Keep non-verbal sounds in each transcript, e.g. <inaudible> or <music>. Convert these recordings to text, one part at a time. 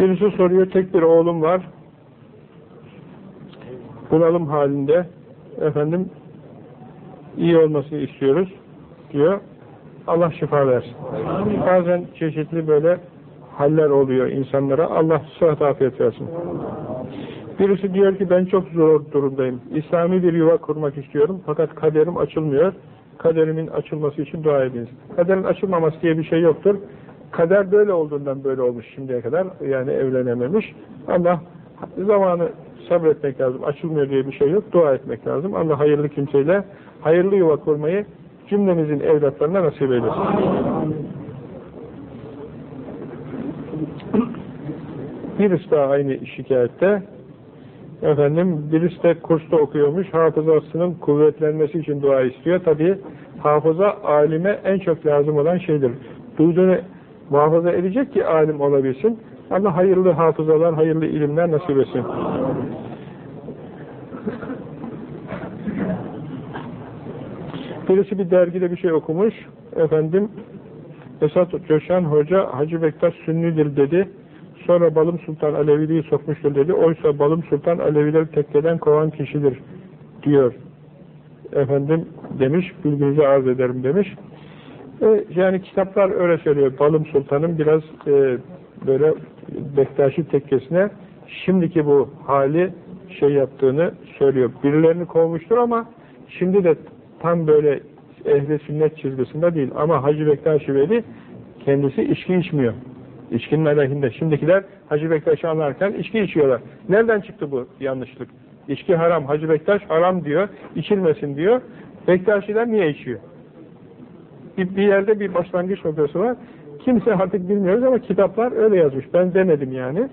Birisi soruyor, tek bir oğlum var. Bunalım halinde. Efendim, iyi olmasını istiyoruz diyor. Allah şifa versin. Bazen çeşitli böyle haller oluyor insanlara. Allah sıhhat afiyet versin. Birisi diyor ki ben çok zor durumdayım. İslami bir yuva kurmak istiyorum fakat kaderim açılmıyor. Kaderimin açılması için dua ediniz. Kaderin açılmaması diye bir şey yoktur. Kader böyle olduğundan böyle olmuş şimdiye kadar. Yani evlenememiş. Allah zamanı sabretmek lazım. Açılmıyor diye bir şey yok. Dua etmek lazım. Allah hayırlı kimseyle hayırlı yuva kurmayı cümlemizin evlatlarına nasip eylesin. Birisi daha aynı şikayette. Efendim birisi de kursta okuyormuş. Hafızasının kuvvetlenmesi için dua istiyor. Tabi hafıza alime en çok lazım olan şeydir. Duyduğunu muhafaza edecek ki alim olabilsin. Allah hayırlı hafızalar, hayırlı ilimler nasip etsin. Birisi bir dergide bir şey okumuş. Efendim Esat Coşan Hoca Hacı Bektaş Sünnidir dedi. Sonra Balım Sultan Aleviliği sokmuştur dedi. Oysa Balım Sultan Alevileri tekkeden kovan kişidir diyor. Efendim demiş, bilginize arz ederim demiş. E, yani kitaplar öyle söylüyor. Balım Sultan'ın biraz e, böyle Bektaşi tekkesine şimdiki bu hali şey yaptığını söylüyor. Birilerini kovmuştur ama şimdi de tam böyle ehli sünnet çizgisinde değil. Ama Hacı Bektaşi Veli kendisi içki içmiyor. İçkinin aleyhinde. Şimdikiler Hacı Bektaş'ı anlarken içki içiyorlar. Nereden çıktı bu yanlışlık? İçki haram. Hacı Bektaş haram diyor. içilmesin diyor. Bektaşiler niye içiyor? Bir, bir yerde bir başlangıç noktası var. Kimse artık bilmiyoruz ama kitaplar öyle yazmış. Ben demedim yani.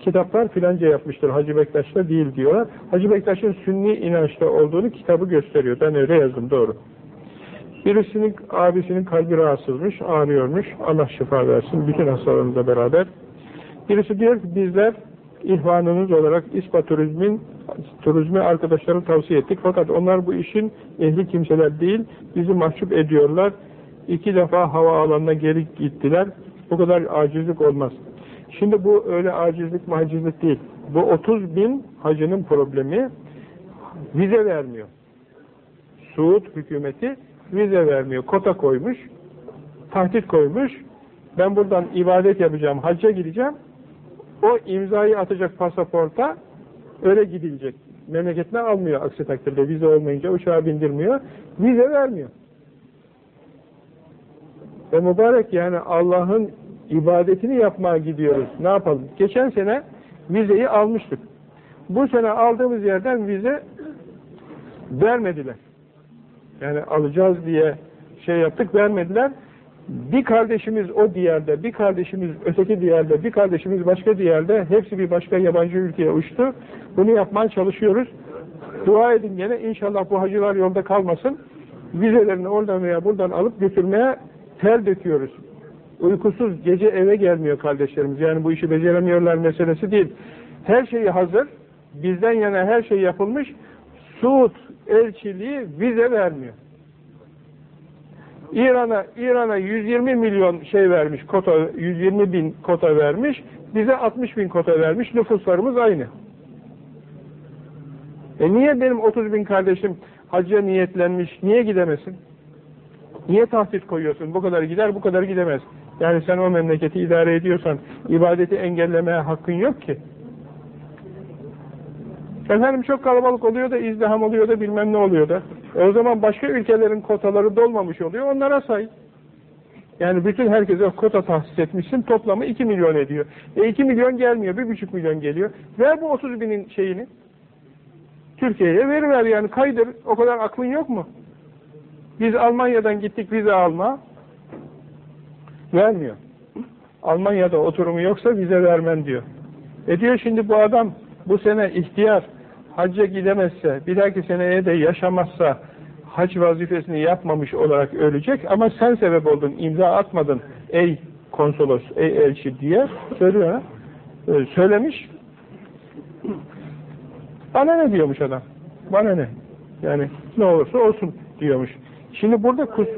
Kitaplar filanca yapmıştır. Hacı Bektaş'ta değil diyorlar. Hacı Bektaş'ın sünni inançta olduğunu kitabı gösteriyor. Ben öyle yazdım doğru. Birisinin abisinin kalbi rahatsızmış, ağrıyormuş. Allah şifa versin. Bütün hastalarımızla beraber. Birisi diyor ki bizler ihvanınız olarak İspa Turizm'in turizmi arkadaşları tavsiye ettik. Fakat onlar bu işin ehli kimseler değil. Bizi mahcup ediyorlar. İki defa hava alanına geri gittiler. Bu kadar acizlik olmaz. Şimdi bu öyle acizlik macizlik değil. Bu 30 bin hacının problemi vize vermiyor. Suud hükümeti vize vermiyor. Kota koymuş, tahdit koymuş. Ben buradan ibadet yapacağım, hacca gideceğim. O imzayı atacak pasaporta öyle gidilecek. Memleketine almıyor aksi takdirde. Vize olmayınca uçağa bindirmiyor. Vize vermiyor. Ve mübarek yani Allah'ın ibadetini yapmaya gidiyoruz. Ne yapalım? Geçen sene vizeyi almıştık. Bu sene aldığımız yerden vize vermediler. Yani alacağız diye şey yaptık, vermediler. Bir kardeşimiz o diyarda, bir kardeşimiz öteki diyarda, bir kardeşimiz başka diyarda, hepsi bir başka yabancı ülkeye uçtu. Bunu yapmaya çalışıyoruz. Dua edin gene, inşallah bu hacılar yolda kalmasın. Vizelerini oradan veya buradan alıp götürmeye ter döküyoruz. Uykusuz, gece eve gelmiyor kardeşlerimiz. Yani bu işi beceremiyorlar meselesi değil. Her şeyi hazır, bizden yana her şey yapılmış. Suud elçiliği vize vermiyor. İran'a İran'a 120 milyon şey vermiş, kota 120 bin kota vermiş, bize 60 bin kota vermiş, nüfuslarımız aynı. E niye benim 30 bin kardeşim hacca niyetlenmiş, niye gidemesin? Niye tahdit koyuyorsun? Bu kadar gider, bu kadar gidemez. Yani sen o memleketi idare ediyorsan, ibadeti engellemeye hakkın yok ki. Efendim çok kalabalık oluyor da izdiham oluyor da bilmem ne oluyor da. E o zaman başka ülkelerin kotaları dolmamış oluyor. Onlara say. Yani bütün herkese kota tahsis etmişsin. Toplamı 2 milyon ediyor. E 2 milyon gelmiyor. 1,5 milyon geliyor. Ver bu 30 binin şeyini. Türkiye'ye veriver yani kaydır. O kadar aklın yok mu? Biz Almanya'dan gittik vize alma. Vermiyor. Almanya'da oturumu yoksa vize vermem diyor. E diyor şimdi bu adam bu sene ihtiyar hacca gidemezse, bir dahaki seneye de yaşamazsa hac vazifesini yapmamış olarak ölecek ama sen sebep oldun, imza atmadın ey konsolos, ey elçi diye söylüyor. Ee, söylemiş. Bana ne diyormuş adam? Bana ne? Yani ne olursa olsun diyormuş. Şimdi burada kus,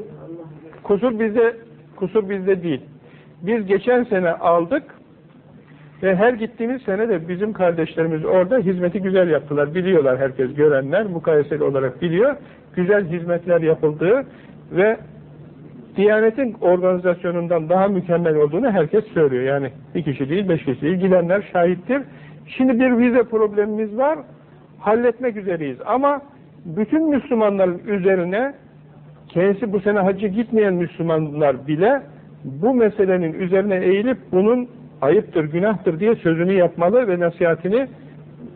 kusur bizde kusur bizde değil. Biz geçen sene aldık Ve her gittiğimiz sene de bizim kardeşlerimiz orada hizmeti güzel yaptılar. Biliyorlar herkes, görenler mukayeseli olarak biliyor. Güzel hizmetler yapıldığı ve Diyanetin organizasyonundan daha mükemmel olduğunu herkes söylüyor. Yani bir kişi değil, beş kişi değil. Şahittir. Şimdi bir vize problemimiz var. Halletmek üzereyiz. Ama bütün Müslümanların üzerine kendisi bu sene hacı gitmeyen Müslümanlar bile bu meselenin üzerine eğilip bunun ayıptır, günahtır diye sözünü yapmalı ve nasihatini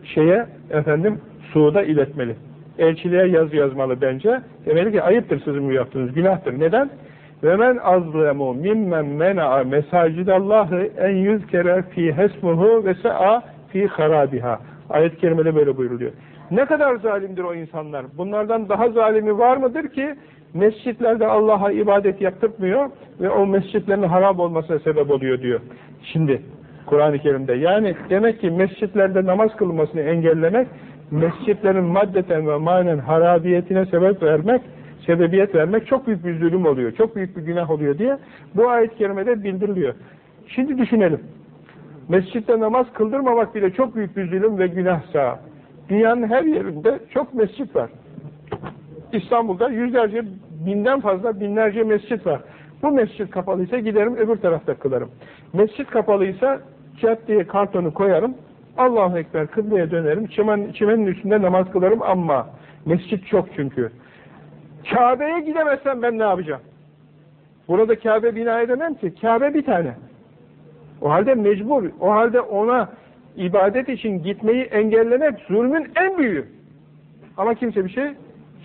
şeye efendim Suud'a iletmeli. Elçiliğe yaz yazmalı bence. Demeli ki ayıptır sizin bu yaptığınız, günahtır. Neden? Ve men azlemu mimmen mena'a mesacidallahi en yüzkere fi hesmuhu ve se'a fi harabiha. Ayet-i kerimede böyle buyuruluyor. Ne kadar zalimdir o insanlar? Bunlardan daha zalimi var mıdır ki mescitlerde Allah'a ibadet yaptırmıyor ve o mescitlerin harap olmasına sebep oluyor diyor. Şimdi Kur'an-ı Kerim'de. Yani demek ki mescitlerde namaz kılmasını engellemek, mescitlerin maddeten ve manen harabiyetine sebep vermek, sebebiyet vermek çok büyük bir zulüm oluyor, çok büyük bir günah oluyor diye bu ayet-i kerimede bildiriliyor. Şimdi düşünelim. Mescitte namaz kıldırmamak bile çok büyük bir zulüm ve günahsa. Dünyanın her yerinde çok mescit var. İstanbul'da yüzlerce, binden fazla binlerce mescit var. Bu mescit kapalıysa giderim öbür tarafta kılarım. Mescit kapalıysa caddeye kartonu koyarım, Allahu Ekber kıbleye dönerim, çimen, çimenin üstünde namaz kılarım ama mescit çok çünkü. Kabe'ye gidemezsem ben ne yapacağım? Burada Kabe bina edemem ki. Kabe bir tane. O halde mecbur. O halde ona ibadet için gitmeyi engellemek zulmün en büyüğü. Ama kimse bir şey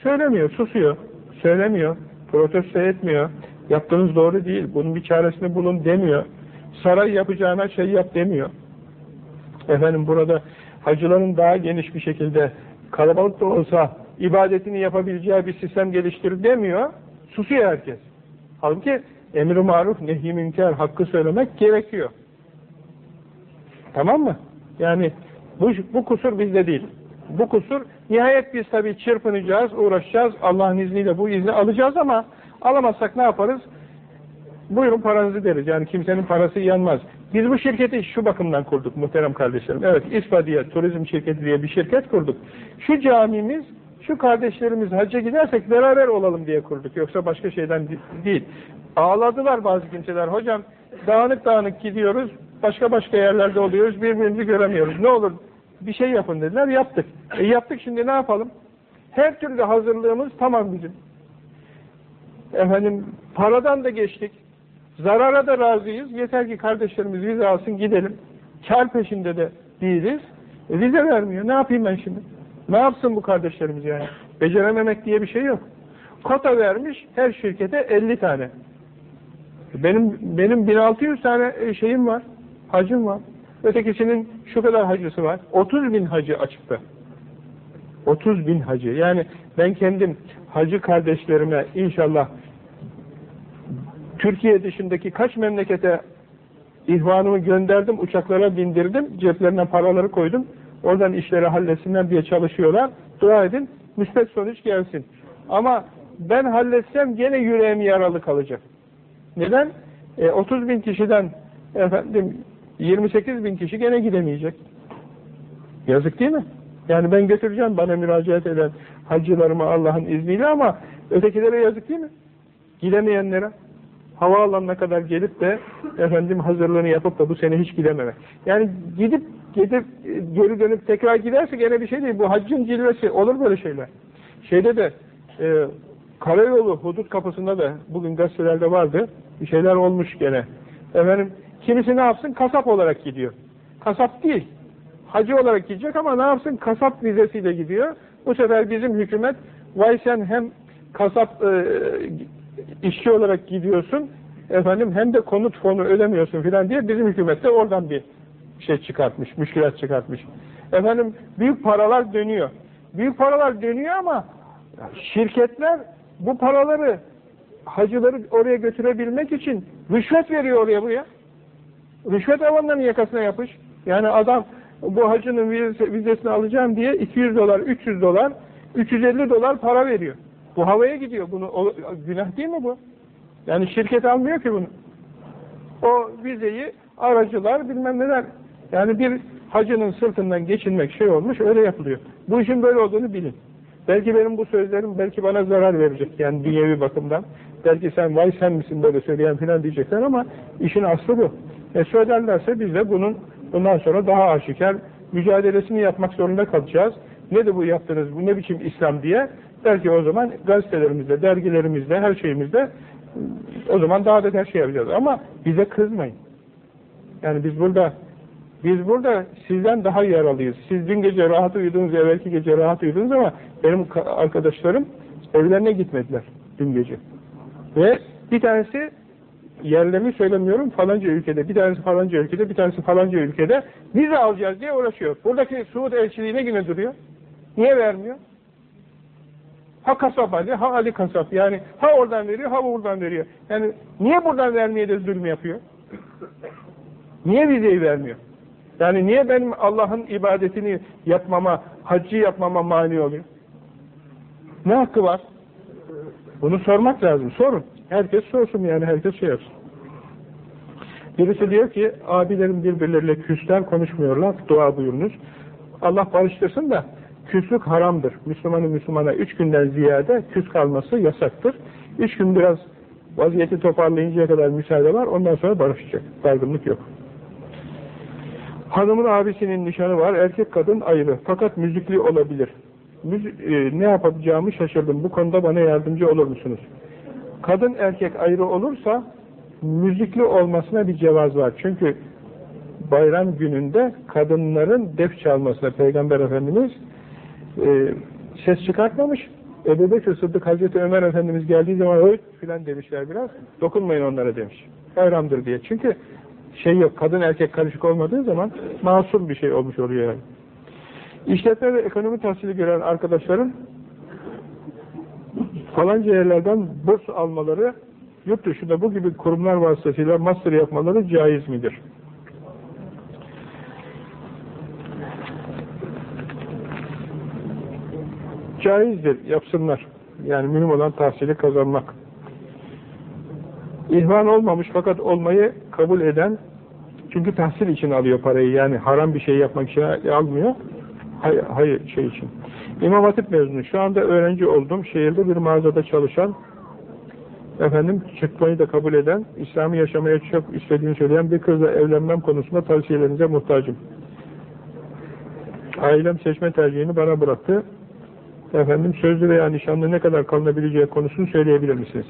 söylemiyor, susuyor. Söylemiyor, protesto etmiyor. Yaptığınız doğru değil, bunun bir çaresini bulun demiyor. Saray yapacağına şey yap demiyor. Efendim burada hacıların daha geniş bir şekilde kalabalık da olsa ibadetini yapabileceği bir sistem geliştir demiyor. Susuyor herkes. Halbuki emri maruf, nehi münker, hakkı söylemek gerekiyor. Tamam mı? Yani bu, bu kusur bizde değil. Bu kusur, nihayet biz tabii çırpınacağız, uğraşacağız, Allah'ın izniyle bu izni alacağız ama alamazsak ne yaparız? Buyurun paranızı deriz. Yani kimsenin parası yanmaz. Biz bu şirketi şu bakımdan kurduk muhterem kardeşlerim. Evet, İspadiye Turizm Şirketi diye bir şirket kurduk. Şu camimiz, şu kardeşlerimiz hacca gidersek beraber olalım diye kurduk. Yoksa başka şeyden değil. Ağladılar bazı kimseler. Hocam dağınık dağınık gidiyoruz, başka başka yerlerde oluyoruz, birbirimizi göremiyoruz. Ne olur bir şey yapın dediler, yaptık. E yaptık şimdi ne yapalım? Her türlü hazırlığımız tamam bizim. Efendim, paradan da geçtik. Zarara da razıyız. Yeter ki kardeşlerimiz vize alsın gidelim. Kar peşinde de değiliz. E, vize vermiyor. Ne yapayım ben şimdi? Ne yapsın bu kardeşlerimiz yani? Becerememek diye bir şey yok. Kota vermiş her şirkete 50 tane. Benim benim 1600 tane şeyim var. Hacım var. Ötekisinin şu kadar hacısı var. 30 bin hacı açıkta. 30 bin hacı. Yani ben kendim hacı kardeşlerime inşallah Türkiye dışındaki kaç memlekete ihvanımı gönderdim, uçaklara bindirdim, ceplerine paraları koydum. Oradan işleri halletsinler diye çalışıyorlar. Dua edin, müspet sonuç gelsin. Ama ben halletsem gene yüreğim yaralı kalacak. Neden? E, 30 bin kişiden efendim 28 bin kişi gene gidemeyecek. Yazık değil mi? Yani ben götüreceğim bana müracaat eden hacılarımı Allah'ın izniyle ama ötekilere yazık değil mi? Gidemeyenlere havaalanına kadar gelip de efendim hazırlığını yapıp da bu sene hiç gidememek. Yani gidip gidip geri dönüp tekrar giderse gene bir şey değil. Bu haccın cilvesi. Olur böyle şeyler. Şeyde de e, karayolu hudut kapısında da bugün gazetelerde vardı. Bir şeyler olmuş gene. Efendim kimisi ne yapsın? Kasap olarak gidiyor. Kasap değil. Hacı olarak gidecek ama ne yapsın? Kasap vizesiyle gidiyor. Bu sefer bizim hükümet vay sen hem kasap e, işçi olarak gidiyorsun efendim hem de konut fonu ödemiyorsun filan diye bizim hükümet de oradan bir şey çıkartmış, müşkilat çıkartmış. Efendim büyük paralar dönüyor. Büyük paralar dönüyor ama şirketler bu paraları hacıları oraya götürebilmek için rüşvet veriyor oraya buraya. Rüşvet alanların yakasına yapış. Yani adam bu hacının vizesini alacağım diye 200 dolar, 300 dolar, 350 dolar para veriyor. Bu havaya gidiyor. Bunu o, günah değil mi bu? Yani şirket almıyor ki bunu. O vizeyi aracılar bilmem neler Yani bir hacının sırtından geçinmek şey olmuş, öyle yapılıyor. Bu işin böyle olduğunu bilin. Belki benim bu sözlerim belki bana zarar verecek yani dünyevi bakımdan. Belki sen vay sen misin böyle söyleyen filan diyecekler ama işin aslı bu. E söylerlerse biz de bunun bundan sonra daha aşikar mücadelesini yapmak zorunda kalacağız. Ne de bu yaptınız, bu ne biçim İslam diye. Belki o zaman gazetelerimizde, dergilerimizde, her şeyimizde o zaman daha da her şey yapacağız. Ama bize kızmayın. Yani biz burada biz burada sizden daha yaralıyız. Siz dün gece rahat uyudunuz, evvelki gece rahat uyudunuz ama benim arkadaşlarım evlerine gitmediler dün gece. Ve bir tanesi yerlerini söylemiyorum falanca ülkede, bir tanesi falanca ülkede, bir tanesi falanca ülkede vize alacağız diye uğraşıyor. Buradaki Suud elçiliği ne güne duruyor? Niye vermiyor? Ha kasap Ali, ha Ali kasap. Yani ha oradan veriyor, ha buradan veriyor. Yani niye buradan vermeye de zulüm yapıyor? Niye vizeyi vermiyor? Yani niye benim Allah'ın ibadetini yapmama, haccı yapmama mani oluyor? Ne hakkı var? Bunu sormak lazım. Sorun. Herkes sorsun yani. Herkes şey yapsın. Birisi diyor ki abilerim birbirleriyle küsler konuşmuyorlar. Dua buyurunuz. Allah barıştırsın da küslük haramdır. Müslümanın Müslümana üç günden ziyade küs kalması yasaktır. Üç gün biraz vaziyeti toparlayıncaya kadar müsaade var. Ondan sonra barışacak. Dargınlık yok. Hanımın abisinin nişanı var. Erkek kadın ayrı. Fakat müzikli olabilir. E, ne yapacağımı şaşırdım. Bu konuda bana yardımcı olur musunuz? Kadın erkek ayrı olursa müzikli olmasına bir cevaz var. Çünkü bayram gününde kadınların def çalmasına Peygamber Efendimiz e, ses çıkartmamış. Ebu Bekir Sıddık Hazreti Ömer Efendimiz geldiği zaman öyle filan demişler biraz. Dokunmayın onlara demiş. Bayramdır diye. Çünkü şey yok, kadın erkek karışık olmadığı zaman masum bir şey olmuş oluyor yani. İşletme ve ekonomi tahsili gören arkadaşların falanca yerlerden burs almaları, yurt dışında bu gibi kurumlar vasıtasıyla master yapmaları caiz midir? Caizdir, yapsınlar. Yani mühim olan tahsili kazanmak. İhvan olmamış fakat olmayı kabul eden çünkü tahsil için alıyor parayı yani haram bir şey yapmak için almıyor. Hayır, hayır şey için. İmam Hatip mezunu. Şu anda öğrenci oldum. Şehirde bir mağazada çalışan efendim çıkmayı da kabul eden, İslam'ı yaşamaya çok istediğini söyleyen bir kızla evlenmem konusunda tavsiyelerinize muhtacım. Ailem seçme tercihini bana bıraktı. Efendim sözlü veya nişanlı ne kadar kalınabileceği konusunu söyleyebilir misiniz?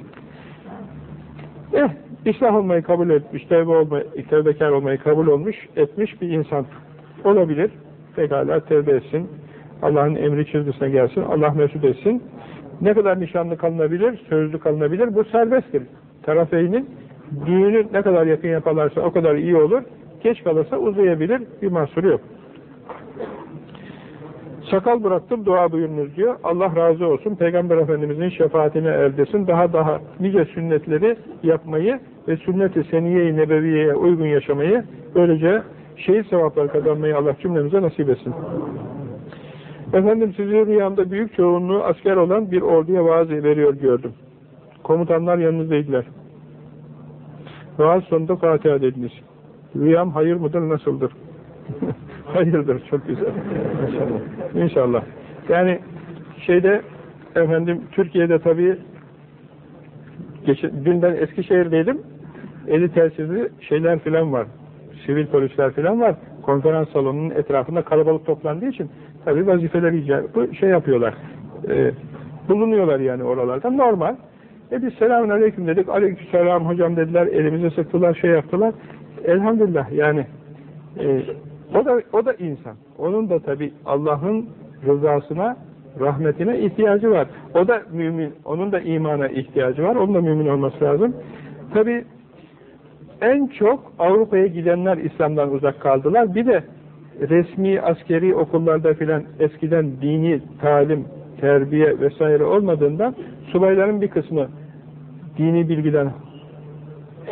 Eh, İslam olmayı kabul etmiş, tevbe olmayı, tevbekar olmayı kabul olmuş, etmiş bir insan olabilir. Pekala tevbe etsin. Allah'ın emri çizgisine gelsin. Allah mesut etsin. Ne kadar nişanlı kalınabilir, sözlü kalınabilir. Bu serbesttir. Tarafeynin düğünü ne kadar yakın yaparlarsa o kadar iyi olur. Geç kalırsa uzayabilir. Bir mahsuru yok. Sakal bıraktım dua buyurunuz diyor. Allah razı olsun. Peygamber Efendimizin şefaatine erdesin. Daha daha nice sünnetleri yapmayı ve sünnet-i seniye-i nebeviyeye uygun yaşamayı böylece şehit sevapları kazanmayı Allah cümlemize nasip etsin. Efendim sizi rüyamda büyük çoğunluğu asker olan bir orduya vaaz veriyor gördüm. Komutanlar yanınızdaydılar. Vaaz sonunda Fatiha dediniz. Rüyam hayır mıdır, nasıldır? <laughs> Hayırdır, çok güzel. İnşallah. İnşallah. Yani şeyde efendim Türkiye'de tabii dün ben Eskişehir'deydim. Eli telsizli şeyler filan var. Sivil polisler filan var. Konferans salonunun etrafında kalabalık toplandığı için tabii vazifeler icabı şey yapıyorlar. E, bulunuyorlar yani oralarda. Normal. E biz selamun aleyküm dedik. Aleyküm selam hocam dediler. Elimize sıktılar, şey yaptılar. Elhamdülillah yani e, o da, o da insan. Onun da tabi Allah'ın rızasına, rahmetine ihtiyacı var. O da mümin, onun da imana ihtiyacı var. Onun da mümin olması lazım. Tabi en çok Avrupa'ya gidenler İslam'dan uzak kaldılar. Bir de resmi askeri okullarda filan eskiden dini talim, terbiye vesaire olmadığından subayların bir kısmı dini bilgiden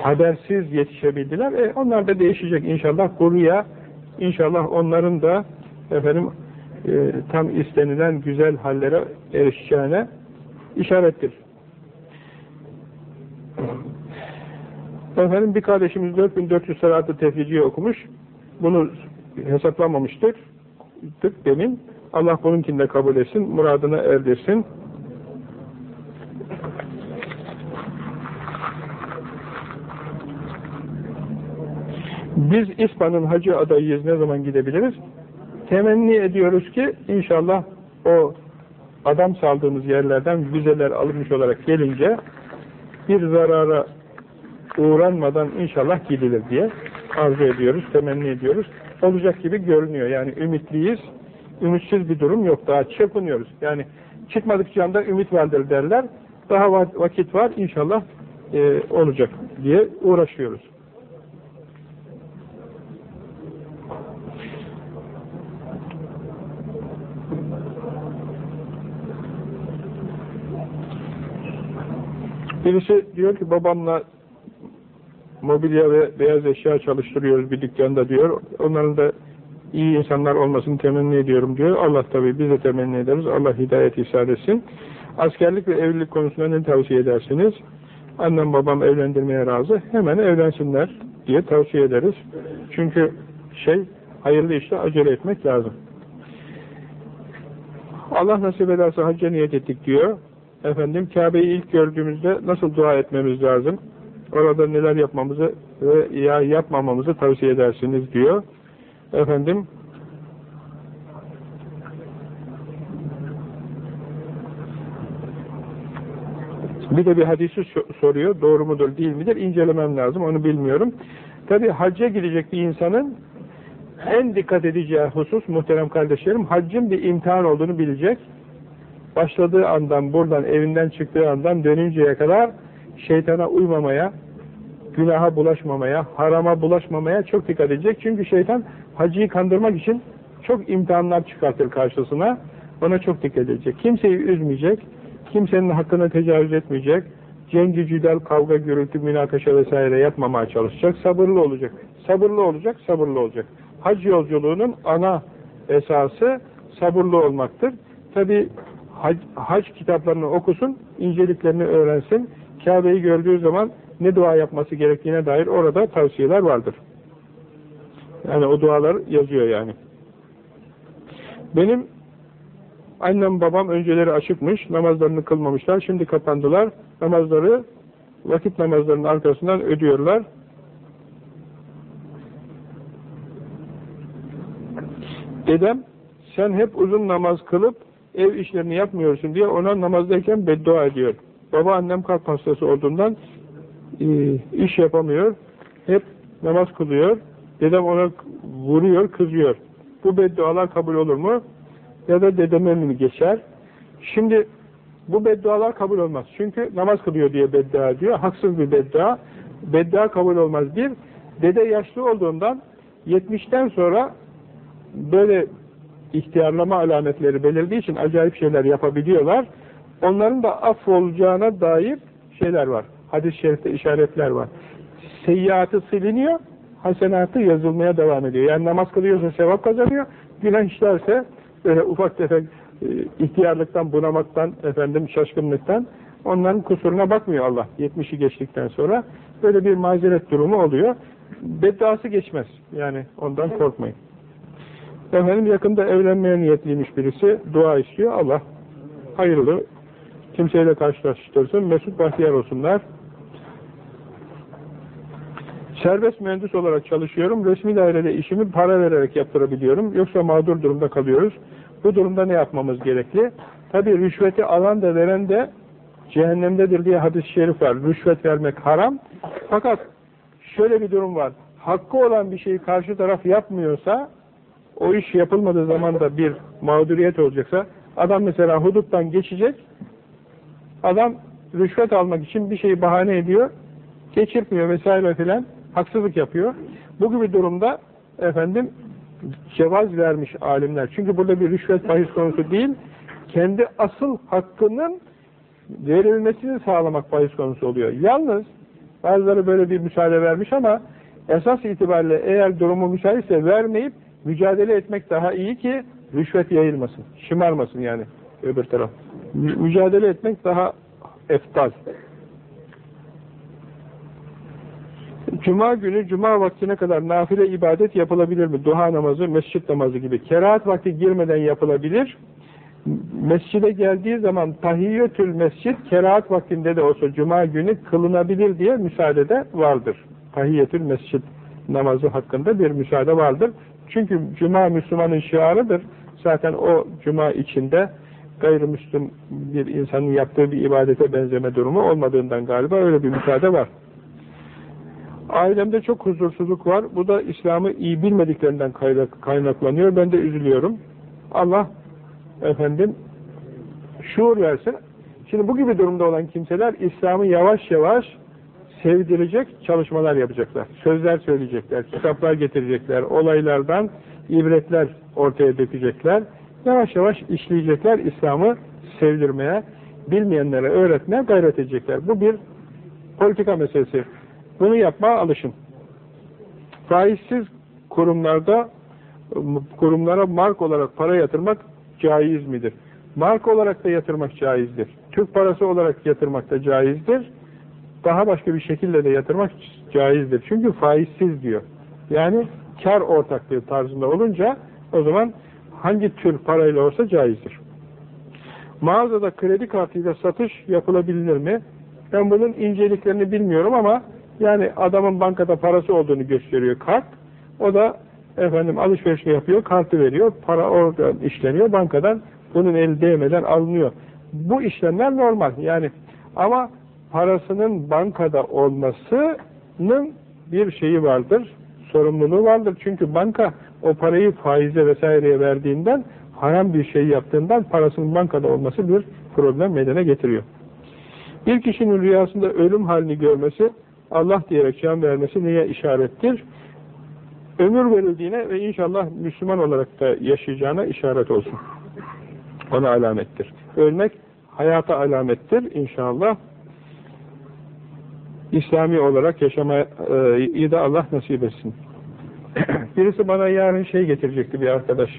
habersiz yetişebildiler. E, onlar da değişecek inşallah. Buraya İnşallah onların da efendim e, tam istenilen güzel hallere erişeceğine işarettir. Efendim bir kardeşimiz 4400 salatı tefriciyi okumuş. Bunu hesaplamamıştık demin. Allah bununkini de kabul etsin, muradına erdirsin. Biz İspanya'nın hacı adayıyız. Ne zaman gidebiliriz? Temenni ediyoruz ki inşallah o adam saldığımız yerlerden vizeler alınmış olarak gelince bir zarara uğranmadan inşallah gidilir diye arzu ediyoruz, temenni ediyoruz. Olacak gibi görünüyor. Yani ümitliyiz. Ümitsiz bir durum yok. Daha çırpınıyoruz. Yani çıkmadıkça anda ümit vardır derler. Daha vakit var. inşallah e, olacak diye uğraşıyoruz. Birisi diyor ki babamla mobilya ve beyaz eşya çalıştırıyoruz bir dükkanda diyor. Onların da iyi insanlar olmasını temenni ediyorum diyor. Allah tabi biz de temenni ederiz. Allah hidayet ihsan etsin. Askerlik ve evlilik konusunda ne tavsiye edersiniz? Annem babam evlendirmeye razı. Hemen evlensinler diye tavsiye ederiz. Çünkü şey hayırlı işte acele etmek lazım. Allah nasip ederse hacca niyet ettik diyor. Efendim Kabe'yi ilk gördüğümüzde nasıl dua etmemiz lazım? Orada neler yapmamızı ve ya yapmamamızı tavsiye edersiniz diyor. Efendim bir de bir hadisi soruyor. Doğru mudur değil midir? İncelemem lazım. Onu bilmiyorum. Tabi hacca gidecek bir insanın en dikkat edeceği husus muhterem kardeşlerim haccın bir imtihan olduğunu bilecek. Başladığı andan buradan evinden çıktığı andan dönünceye kadar şeytana uymamaya, günaha bulaşmamaya, harama bulaşmamaya çok dikkat edecek. Çünkü şeytan hacıyı kandırmak için çok imtihanlar çıkartır karşısına. Ona çok dikkat edecek. Kimseyi üzmeyecek, kimsenin hakkına tecavüz etmeyecek, cengi cüdel, kavga, gürültü, münakaşa vesaire yapmamaya çalışacak. Sabırlı olacak. Sabırlı olacak, sabırlı olacak. Hac yolculuğunun ana esası sabırlı olmaktır. Tabi hac, hac kitaplarını okusun, inceliklerini öğrensin. Kabe'yi gördüğü zaman ne dua yapması gerektiğine dair orada tavsiyeler vardır. Yani o dualar yazıyor yani. Benim annem babam önceleri açıkmış, namazlarını kılmamışlar, şimdi kapandılar. Namazları vakit namazlarının arkasından ödüyorlar. Dedem sen hep uzun namaz kılıp ev işlerini yapmıyorsun diye ona namazdayken beddua ediyor. Baba annem kalp hastası olduğundan iş yapamıyor. Hep namaz kılıyor. Dedem ona vuruyor, kızıyor. Bu beddualar kabul olur mu? Ya da dedeme mi geçer? Şimdi bu beddualar kabul olmaz. Çünkü namaz kılıyor diye beddua ediyor. Haksız bir beddua. Beddua kabul olmaz. Bir, dede yaşlı olduğundan 70'ten sonra böyle ihtiyarlama alametleri belirdiği için acayip şeyler yapabiliyorlar. Onların da affolacağına dair şeyler var. Hadis-i şerifte işaretler var. Seyyiatı siliniyor, hasenatı yazılmaya devam ediyor. Yani namaz kılıyorsa sevap kazanıyor, günah işlerse böyle ufak tefek e, ihtiyarlıktan, bunamaktan, efendim şaşkınlıktan onların kusuruna bakmıyor Allah 70'i geçtikten sonra. Böyle bir mazeret durumu oluyor. Bedduası geçmez. Yani ondan korkmayın. Efendim yakında evlenmeye niyetliymiş birisi. Dua istiyor. Allah hayırlı kimseyle karşılaştırsın. Mesut bahtiyar olsunlar. Serbest mühendis olarak çalışıyorum. Resmi dairede işimi para vererek yaptırabiliyorum. Yoksa mağdur durumda kalıyoruz. Bu durumda ne yapmamız gerekli? Tabi rüşveti alan da veren de cehennemdedir diye hadis-i şerif var. Rüşvet vermek haram. Fakat şöyle bir durum var. Hakkı olan bir şeyi karşı taraf yapmıyorsa o iş yapılmadığı zaman da bir mağduriyet olacaksa adam mesela huduttan geçecek adam rüşvet almak için bir şeyi bahane ediyor geçirtmiyor vesaire filan haksızlık yapıyor. Bu gibi durumda efendim cevaz vermiş alimler. Çünkü burada bir rüşvet bahis konusu değil, kendi asıl hakkının verilmesini sağlamak bahis konusu oluyor. Yalnız bazıları böyle bir müsaade vermiş ama esas itibariyle eğer durumu müsaitse vermeyip mücadele etmek daha iyi ki rüşvet yayılmasın, şımarmasın yani öbür taraf. Mücadele etmek daha eftal. Cuma günü, cuma vaktine kadar nafile ibadet yapılabilir mi? Duha namazı, mescit namazı gibi. Kerahat vakti girmeden yapılabilir. Mescide geldiği zaman tahiyyetül mescid, kerahat vaktinde de olsa cuma günü kılınabilir diye müsaadede vardır. Tahiyyetül mescid namazı hakkında bir müsaade vardır. Çünkü cuma Müslümanın şiarıdır. Zaten o cuma içinde gayrimüslim bir insanın yaptığı bir ibadete benzeme durumu olmadığından galiba öyle bir müsaade var. Ailemde çok huzursuzluk var. Bu da İslam'ı iyi bilmediklerinden kaynaklanıyor. Ben de üzülüyorum. Allah efendim şuur versin. Şimdi bu gibi durumda olan kimseler İslam'ı yavaş yavaş sevdirecek çalışmalar yapacaklar. Sözler söyleyecekler, kitaplar getirecekler, olaylardan ibretler ortaya dökecekler. Yavaş yavaş işleyecekler İslam'ı sevdirmeye, bilmeyenlere öğretmeye gayret edecekler. Bu bir politika meselesi. Bunu yapmaya alışın. Faizsiz kurumlarda kurumlara mark olarak para yatırmak caiz midir? Mark olarak da yatırmak caizdir. Türk parası olarak yatırmak da caizdir. Daha başka bir şekilde de yatırmak caizdir. Çünkü faizsiz diyor. Yani kar ortaklığı tarzında olunca o zaman hangi tür parayla olsa caizdir. Mağazada kredi kartıyla satış yapılabilir mi? Ben bunun inceliklerini bilmiyorum ama yani adamın bankada parası olduğunu gösteriyor kart. O da efendim alışveriş yapıyor, kartı veriyor, para oradan işleniyor, bankadan bunun eli değmeden alınıyor. Bu işlemler normal yani ama parasının bankada olmasının bir şeyi vardır, sorumluluğu vardır. Çünkü banka o parayı faize vesaireye verdiğinden haram bir şey yaptığından parasının bankada olması bir problem meydana getiriyor. Bir kişinin rüyasında ölüm halini görmesi, Allah diyerek can vermesi neye işarettir? Ömür verildiğine ve inşallah Müslüman olarak da yaşayacağına işaret olsun. Ona alamettir. Ölmek hayata alamettir inşallah. İslami olarak yaşamayı da Allah nasip etsin. <clears throat> Birisi bana yarın şey getirecekti bir arkadaş.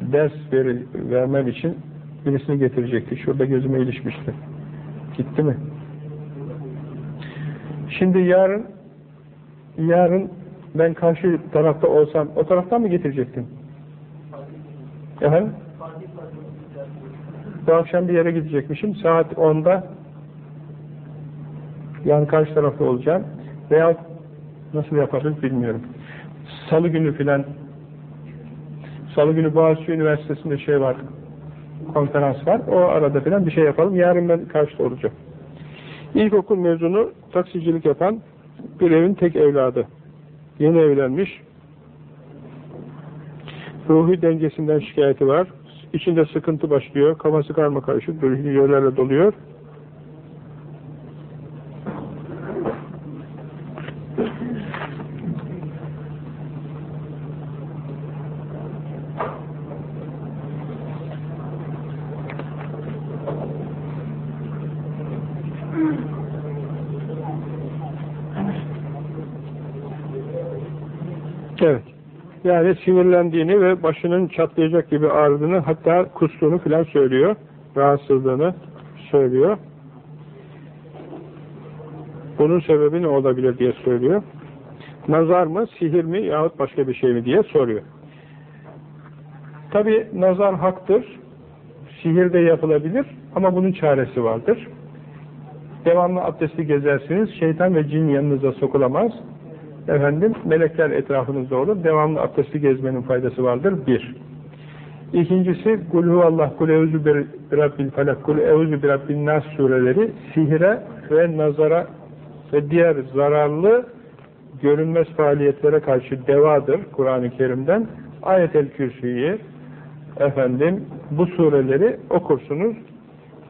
Ders ver, vermem için birisini getirecekti. Şurada gözüme ilişmişti. Gitti mi? Şimdi yarın yarın ben karşı tarafta olsam o taraftan mı getirecektin? Efendim? Bu akşam bir yere gidecekmişim. Saat 10'da yani karşı tarafta olacağım. Veya nasıl yaparız bilmiyorum. Salı günü filan Salı günü Boğaziçi Üniversitesi'nde şey var konferans var. O arada filan bir şey yapalım. Yarın ben karşıda olacağım. İlkokul mezunu taksicilik yapan bir evin tek evladı. Yeni evlenmiş. Ruhi dengesinden şikayeti var. İçinde sıkıntı başlıyor. Kafası karma karışık. Böyle yollarla doluyor. Evet. Yani sinirlendiğini ve başının çatlayacak gibi ağrıdığını hatta kustuğunu filan söylüyor. Rahatsızlığını söylüyor. Bunun sebebi ne olabilir diye söylüyor. Nazar mı, sihir mi yahut başka bir şey mi diye soruyor. Tabi nazar haktır. Sihir de yapılabilir ama bunun çaresi vardır. Devamlı abdesti gezersiniz. Şeytan ve cin yanınıza sokulamaz efendim melekler etrafınızda olur. Devamlı abdesti gezmenin faydası vardır. Bir. İkincisi Kul huvallah kul evzu birabbil falak kul evzu birabbil nas sureleri sihire ve nazara ve diğer zararlı görünmez faaliyetlere karşı devadır Kur'an-ı Kerim'den. Ayet-el Kürsü'yü efendim bu sureleri okursunuz.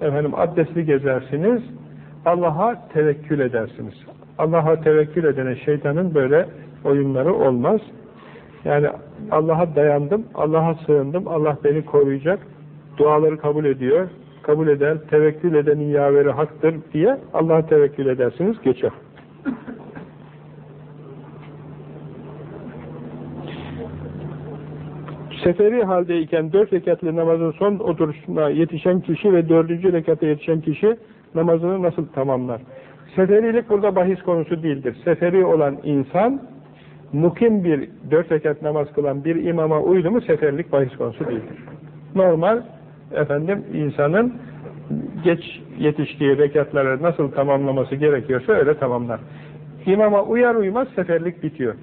Efendim abdestli gezersiniz. Allah'a tevekkül edersiniz. Allah'a tevekkül edene şeytanın böyle oyunları olmaz. Yani Allah'a dayandım, Allah'a sığındım, Allah beni koruyacak, duaları kabul ediyor, kabul eder, tevekkül edenin yaveri haktır diye Allah'a tevekkül edersiniz, geçer. Seferi haldeyken dört rekatlı namazın son oturuşuna yetişen kişi ve dördüncü rekata yetişen kişi namazını nasıl tamamlar? Seferilik burada bahis konusu değildir. Seferi olan insan, mukim bir dört rekat namaz kılan bir imama uydu mu seferlik bahis konusu değildir. Normal efendim insanın geç yetiştiği rekatları nasıl tamamlaması gerekiyorsa öyle tamamlar. İmama uyar uymaz seferlik bitiyor.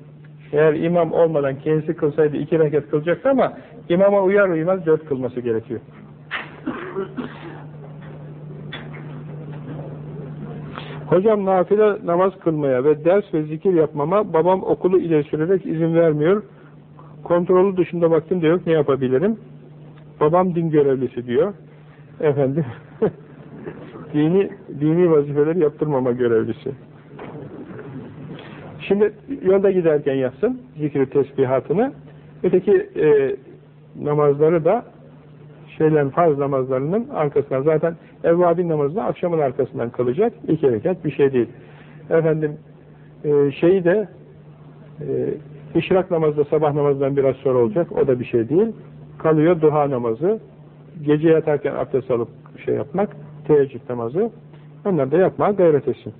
Eğer imam olmadan kendisi kılsaydı iki rekat kılacaktı ama imama uyar uymaz dört kılması gerekiyor. Hocam nafile namaz kılmaya ve ders ve zikir yapmama babam okulu ileri sürerek izin vermiyor. Kontrolü dışında vaktim de yok ne yapabilirim? Babam din görevlisi diyor. Efendim <laughs> dini, dini vazifeleri yaptırmama görevlisi. Şimdi yolda giderken yapsın zikri tesbihatını. Öteki e, namazları da şeylerin farz namazlarının arkasından zaten evvabin namazını akşamın arkasından kılacak. İki rekat bir şey değil. Efendim e, şeyi de e, işrak namazı da sabah namazından biraz sonra olacak. O da bir şey değil. Kalıyor duha namazı. Gece yatarken abdest alıp şey yapmak. Teheccüd namazı. Onlar da yapmaya gayret etsin.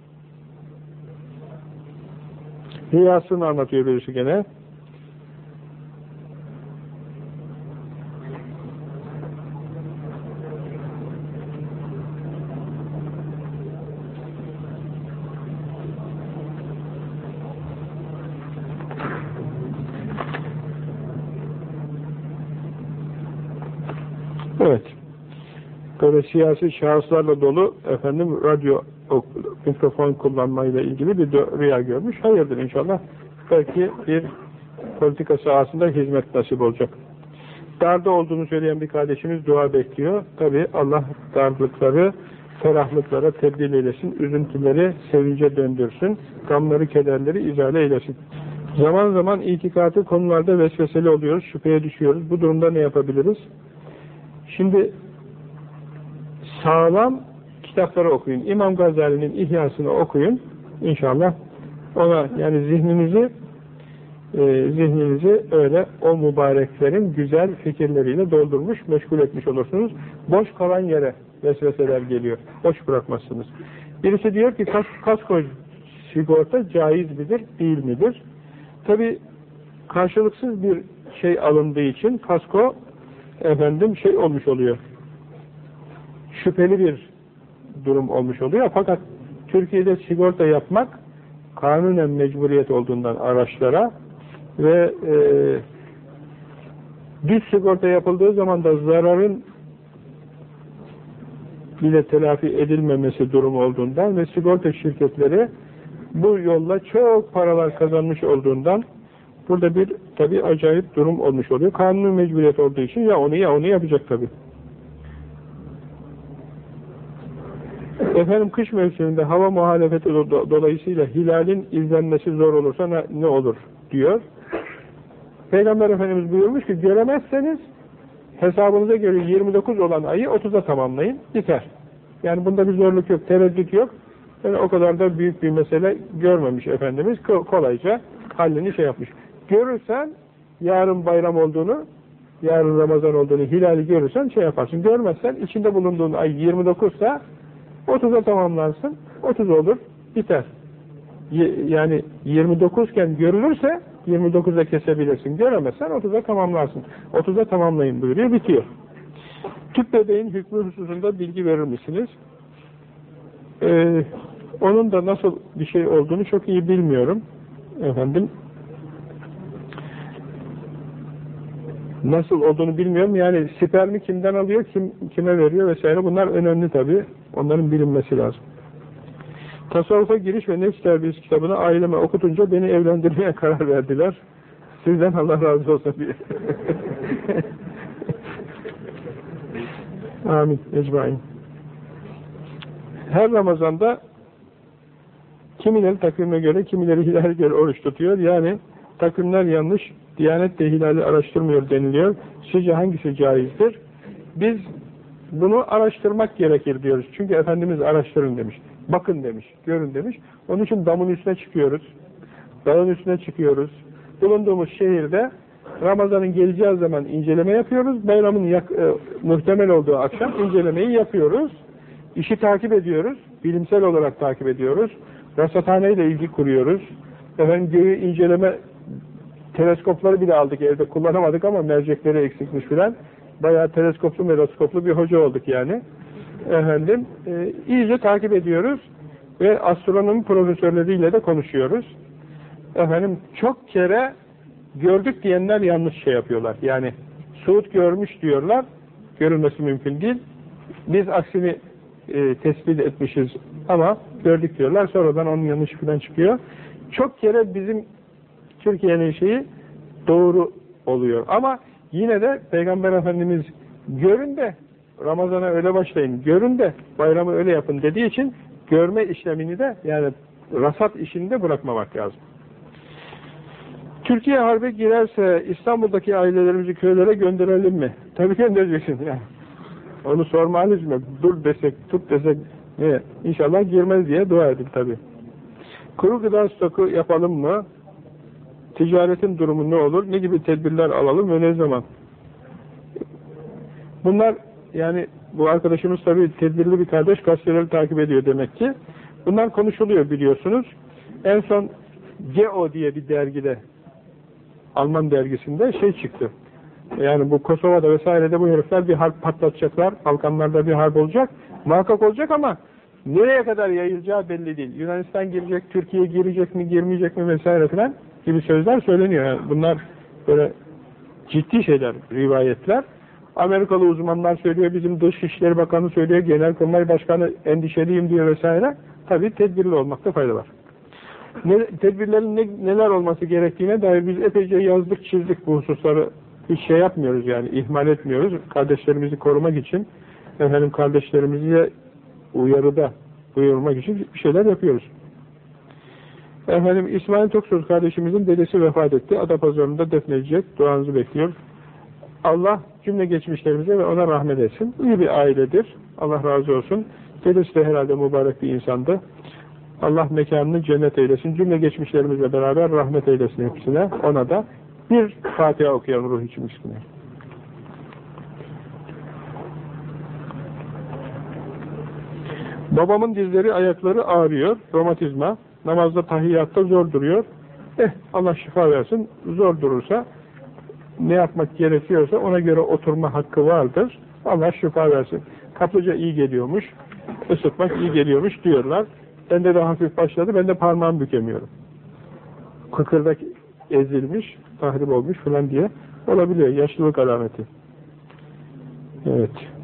Rüyasını anlatıyor birisi gene. Evet. Böyle siyasi şahıslarla dolu efendim radyo mikrofon kullanmayla ilgili bir rüya görmüş. Hayırdır inşallah. Belki bir politika sahasında hizmet nasip olacak. Darda olduğunu söyleyen bir kardeşimiz dua bekliyor. Tabi Allah darlıkları ferahlıklara tebdil eylesin. Üzüntüleri sevince döndürsün. Gamları, kederleri izale eylesin. Zaman zaman itikatı konularda vesveseli oluyoruz, şüpheye düşüyoruz. Bu durumda ne yapabiliriz? Şimdi sağlam kitapları okuyun. İmam Gazali'nin İhyasını okuyun. İnşallah ona yani zihninizi e, zihninizi öyle o mübareklerin güzel fikirleriyle doldurmuş, meşgul etmiş olursunuz. Boş kalan yere vesveseler geliyor. Boş bırakmazsınız. Birisi diyor ki kas, kasko sigorta caiz midir, değil midir? Tabi karşılıksız bir şey alındığı için kasko efendim şey olmuş oluyor. Şüpheli bir durum olmuş oluyor. Fakat Türkiye'de sigorta yapmak kanunen mecburiyet olduğundan araçlara ve e, düz sigorta yapıldığı zaman da zararın bile telafi edilmemesi durumu olduğundan ve sigorta şirketleri bu yolla çok paralar kazanmış olduğundan burada bir tabi acayip durum olmuş oluyor. Kanuni mecburiyet olduğu için ya onu ya onu yapacak tabi. Efendim kış mevsiminde hava muhalefeti do dolayısıyla hilalin izlenmesi zor olursa ne, ne olur diyor. Peygamber Efendimiz buyurmuş ki göremezseniz hesabınıza göre 29 olan ayı 30'a tamamlayın. Biter. Yani bunda bir zorluk yok, tereddüt yok. Yani o kadar da büyük bir mesele görmemiş Efendimiz. Kolayca hallini şey yapmış. Görürsen yarın bayram olduğunu, yarın Ramazan olduğunu, hilali görürsen şey yaparsın. Görmezsen içinde bulunduğun ay 29 ise 30'a tamamlansın. 30 olur. Biter. Yani 29 iken görülürse 29'a kesebilirsin. Göremezsen 30'a tamamlarsın. 30'a tamamlayın buyuruyor. Bitiyor. Tüp bebeğin hükmü hususunda bilgi verir misiniz? Ee, onun da nasıl bir şey olduğunu çok iyi bilmiyorum. Efendim nasıl olduğunu bilmiyorum. Yani spermi kimden alıyor, kim kime veriyor vesaire. Bunlar önemli tabii. Onların bilinmesi lazım. Tasavvufa giriş ve nefs terbiyesi kitabını aileme okutunca beni evlendirmeye <laughs> karar verdiler. Sizden Allah razı olsun diye. <laughs> Amin. Ecmain. Her Ramazan'da kimileri takvime göre, kimileri hilale göre oruç tutuyor. Yani takvimler yanlış, Diyanet de hilali araştırmıyor deniliyor. Sizce hangisi caizdir? Biz bunu araştırmak gerekir diyoruz. Çünkü Efendimiz araştırın demiş. Bakın demiş, görün demiş. Onun için damın üstüne çıkıyoruz. Dağın üstüne çıkıyoruz. Bulunduğumuz şehirde Ramazan'ın geleceği zaman inceleme yapıyoruz. Bayramın yak, e, muhtemel olduğu akşam incelemeyi yapıyoruz. İşi takip ediyoruz. bilimsel olarak takip ediyoruz. Rasathaneyle ilgi kuruyoruz. Efendim göğü inceleme teleskopları bile aldık evde kullanamadık ama mercekleri eksikmiş filan. Bayağı teleskoplu meleskoplu bir hoca olduk yani. Efendim e, iyice takip ediyoruz ve astronomi profesörleriyle de konuşuyoruz. Efendim çok kere gördük diyenler yanlış şey yapıyorlar. Yani Suud görmüş diyorlar. Görülmesi mümkün değil. Biz aksini e, tespit etmişiz ama gördük diyorlar. Sonradan onun yanlış falan çıkıyor. Çok kere bizim Türkiye'nin şeyi doğru oluyor. Ama yine de Peygamber Efendimiz görün de Ramazan'a öyle başlayın, görün de bayramı öyle yapın dediği için görme işlemini de yani rasat işini de bırakmamak lazım. Türkiye harbe girerse İstanbul'daki ailelerimizi köylere gönderelim mi? Tabii göndereceksin yani. Onu sormanız mı? Dur desek, tut desek ne? İnşallah girmez diye dua edin tabii. Kuru gıda stoku yapalım mı? Ticaretin durumu ne olur? Ne gibi tedbirler alalım ve ne zaman? Bunlar yani bu arkadaşımız tabii tedbirli bir kardeş gazeteleri takip ediyor demek ki. Bunlar konuşuluyor biliyorsunuz. En son Geo diye bir dergide Alman dergisinde şey çıktı. Yani bu Kosova'da vesairede bu herifler bir harp patlatacaklar. Balkanlarda bir harp olacak. Muhakkak olacak ama nereye kadar yayılacağı belli değil. Yunanistan girecek, Türkiye girecek mi, girmeyecek mi vesaire filan gibi sözler söyleniyor. Yani bunlar böyle ciddi şeyler, rivayetler. Amerikalı uzmanlar söylüyor, bizim Dışişleri Bakanı söylüyor, Genelkurmay Başkanı endişeliyim diyor vesaire. Tabii tedbirli olmakta fayda var. Ne, tedbirlerin ne, neler olması gerektiğine dair biz epeyce yazdık, çizdik bu hususları. Hiç şey yapmıyoruz yani, ihmal etmiyoruz. Kardeşlerimizi korumak için, efendim kardeşlerimizi uyarıda buyurmak için bir şeyler yapıyoruz. Efendim İsmail Toksöz kardeşimizin dedesi vefat etti. Adapazarı'nda defnedilecek. Duanızı bekliyor. Allah cümle geçmişlerimize ve ona rahmet etsin. İyi bir ailedir. Allah razı olsun. Dedesi de herhalde mübarek bir insandı. Allah mekanını cennet eylesin. Cümle geçmişlerimizle beraber rahmet eylesin hepsine. Ona da bir Fatiha okuyalım ruh için miskine. Babamın dizleri, ayakları ağrıyor. Romatizma. Namazda tahiyyatta zor duruyor. Eh Allah şifa versin. Zor durursa ne yapmak gerekiyorsa ona göre oturma hakkı vardır. Allah şifa versin. Kaplıca iyi geliyormuş. Isıtmak iyi geliyormuş diyorlar. Bende de hafif başladı. Ben de parmağımı bükemiyorum. Kıkırdak ezilmiş, tahrip olmuş falan diye olabiliyor. Yaşlılık alameti. Evet.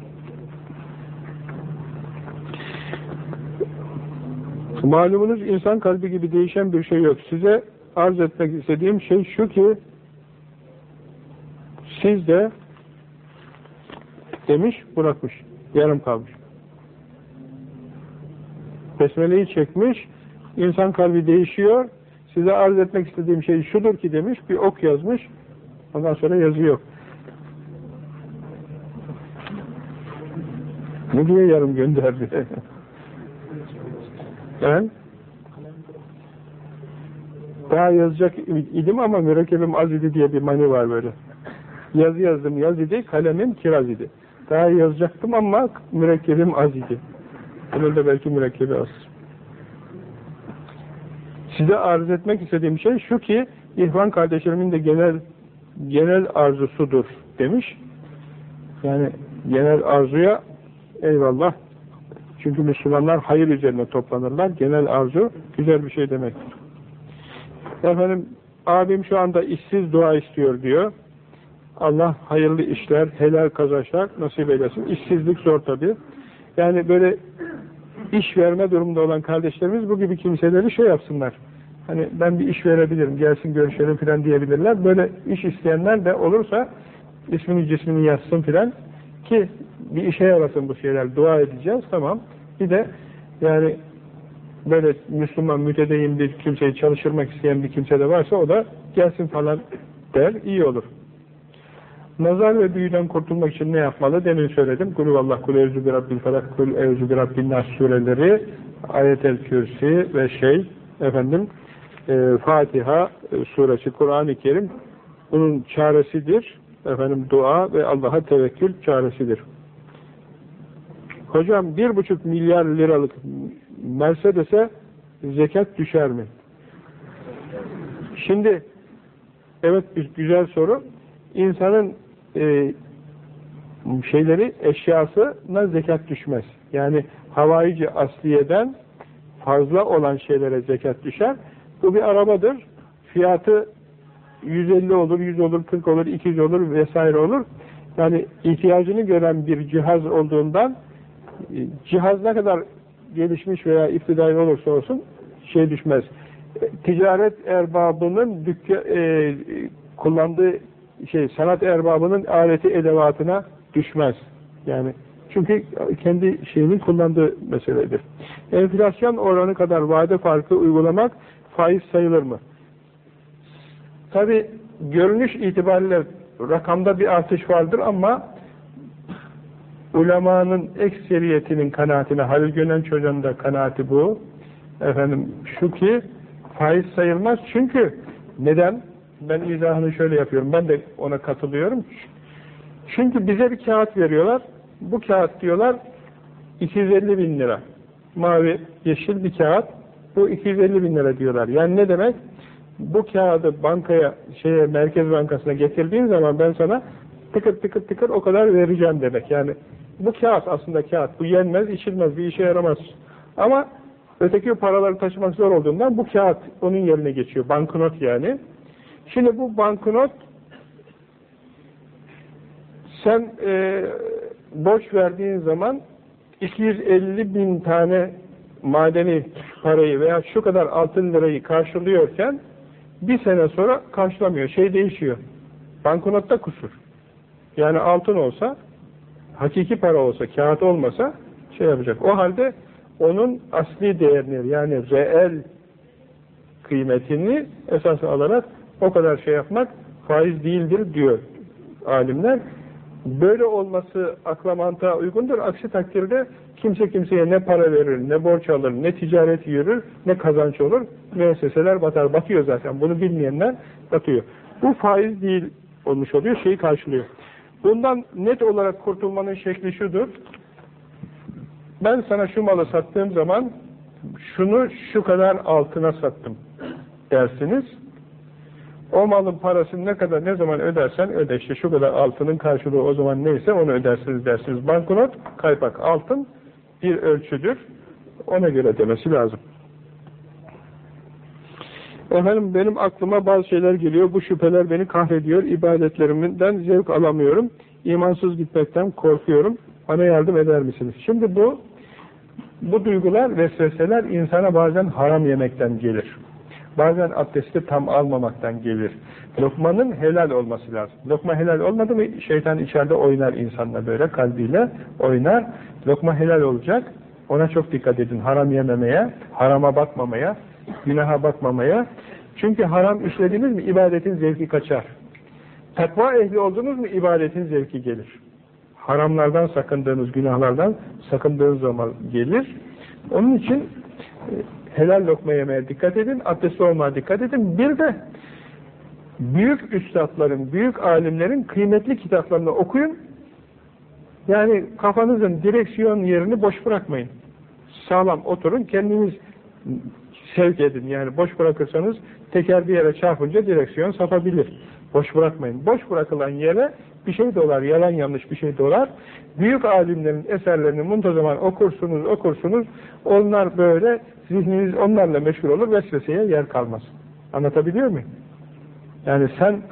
Malumunuz insan kalbi gibi değişen bir şey yok. Size arz etmek istediğim şey şu ki siz de demiş bırakmış. Yarım kalmış. Besmele'yi çekmiş. insan kalbi değişiyor. Size arz etmek istediğim şey şudur ki demiş. Bir ok yazmış. Ondan sonra yazı yok. Ne diye yarım gönderdi? <laughs> ben daha yazacak idim ama mürekkebim az idi diye bir mani var böyle. Yazı yazdım yaz idi, kalemim kiraz idi. Daha yazacaktım ama mürekkebim az idi. Bunun da belki mürekkebi az. Size arz etmek istediğim şey şu ki, İhvan kardeşlerimin de genel genel arzusudur demiş. Yani genel arzuya eyvallah. Çünkü Müslümanlar hayır üzerine toplanırlar. Genel arzu güzel bir şey demektir. Efendim, abim şu anda işsiz dua istiyor diyor. Allah hayırlı işler, helal kazançlar nasip eylesin. İşsizlik zor tabi. Yani böyle iş verme durumunda olan kardeşlerimiz bu gibi kimseleri şey yapsınlar. Hani ben bir iş verebilirim, gelsin görüşelim filan diyebilirler. Böyle iş isteyenler de olursa ismini cismini yazsın filan ki bir işe yarasın bu şeyler. Dua edeceğiz tamam. Bir de yani böyle Müslüman, mütedeyyin bir kimseyi çalıştırmak isteyen bir kimse de varsa o da gelsin falan der, iyi olur. Nazar ve büyüden kurtulmak için ne yapmalı? Demin söyledim. Kulü Allah, kul evzu bir Rabbil felak, kul evzu bir Rabbin nas sureleri, ayet-el kürsi ve şey, efendim, e, Fatiha e, suresi, Kur'an-ı Kerim bunun çaresidir. Efendim dua ve Allah'a tevekkül çaresidir. Hocam bir buçuk milyar liralık Mercedes'e zekat düşer mi? Şimdi evet güzel soru. İnsanın e, şeyleri, eşyasına zekat düşmez. Yani havayici asliyeden fazla olan şeylere zekat düşer. Bu bir arabadır. Fiyatı 150 olur, 100 olur, 40 olur, 200 olur vesaire olur. Yani ihtiyacını gören bir cihaz olduğundan cihaz ne kadar gelişmiş veya iftidai olursa olsun şey düşmez. E, ticaret erbabının dükka, e, kullandığı şey sanat erbabının aleti edevatına düşmez. Yani çünkü kendi şeyini kullandığı meseledir. Enflasyon oranı kadar vade farkı uygulamak faiz sayılır mı? Tabi görünüş itibariyle rakamda bir artış vardır ama ulemanın ekseriyetinin kanaatine, Halil Gönen çocuğun da kanaati bu. Efendim şu ki faiz sayılmaz çünkü neden? Ben izahını şöyle yapıyorum. Ben de ona katılıyorum. Çünkü bize bir kağıt veriyorlar. Bu kağıt diyorlar 250 bin lira. Mavi, yeşil bir kağıt. Bu 250 bin lira diyorlar. Yani ne demek? Bu kağıdı bankaya, şeye, Merkez Bankası'na getirdiğin zaman ben sana tıkır tıkır tıkır o kadar vereceğim demek. Yani bu kağıt aslında kağıt. Bu yenmez, içilmez, bir işe yaramaz. Ama öteki paraları taşımak zor olduğundan bu kağıt onun yerine geçiyor. Banknot yani. Şimdi bu banknot sen e, borç verdiğin zaman 250 bin tane madeni parayı veya şu kadar altın lirayı karşılıyorken bir sene sonra karşılamıyor. Şey değişiyor. Banknotta kusur. Yani altın olsa hakiki para olsa, kağıt olmasa şey yapacak. O halde onun asli değerini yani reel kıymetini esas alarak o kadar şey yapmak faiz değildir diyor alimler. Böyle olması akla mantığa uygundur. Aksi takdirde kimse kimseye ne para verir, ne borç alır, ne ticaret yürür, ne kazanç olur. Müesseseler batar. Batıyor zaten. Bunu bilmeyenler batıyor. Bu faiz değil olmuş oluyor. Şeyi karşılıyor. Bundan net olarak kurtulmanın şekli şudur. Ben sana şu malı sattığım zaman şunu şu kadar altına sattım dersiniz. O malın parasını ne kadar ne zaman ödersen öde işte şu kadar altının karşılığı o zaman neyse onu ödersiniz dersiniz. Banknot, kaypak, altın bir ölçüdür. Ona göre demesi lazım. Efendim benim aklıma bazı şeyler geliyor. Bu şüpheler beni kahrediyor. İbadetlerimden zevk alamıyorum. İmansız gitmekten korkuyorum. Bana yardım eder misiniz? Şimdi bu bu duygular, vesveseler insana bazen haram yemekten gelir. Bazen abdesti tam almamaktan gelir. Lokmanın helal olması lazım. Lokma helal olmadı mı şeytan içeride oynar insanla böyle kalbiyle oynar. Lokma helal olacak. Ona çok dikkat edin. Haram yememeye, harama bakmamaya, günaha bakmamaya. Çünkü haram işlediniz mi ibadetin zevki kaçar. Takva ehli oldunuz mu ibadetin zevki gelir. Haramlardan sakındığınız, günahlardan sakındığınız zaman gelir. Onun için helal lokma yemeye dikkat edin, abdestli olmaya dikkat edin. Bir de büyük üstadların, büyük alimlerin kıymetli kitaplarını okuyun. Yani kafanızın direksiyon yerini boş bırakmayın. Sağlam oturun, kendiniz sevk edin. Yani boş bırakırsanız teker bir yere çarpınca direksiyon sapabilir. Boş bırakmayın. Boş bırakılan yere bir şey dolar, yalan yanlış bir şey dolar. Büyük alimlerin eserlerini muntazaman okursunuz, okursunuz. Onlar böyle, zihniniz onlarla meşgul olur, vesveseye yer kalmaz. Anlatabiliyor muyum? Yani sen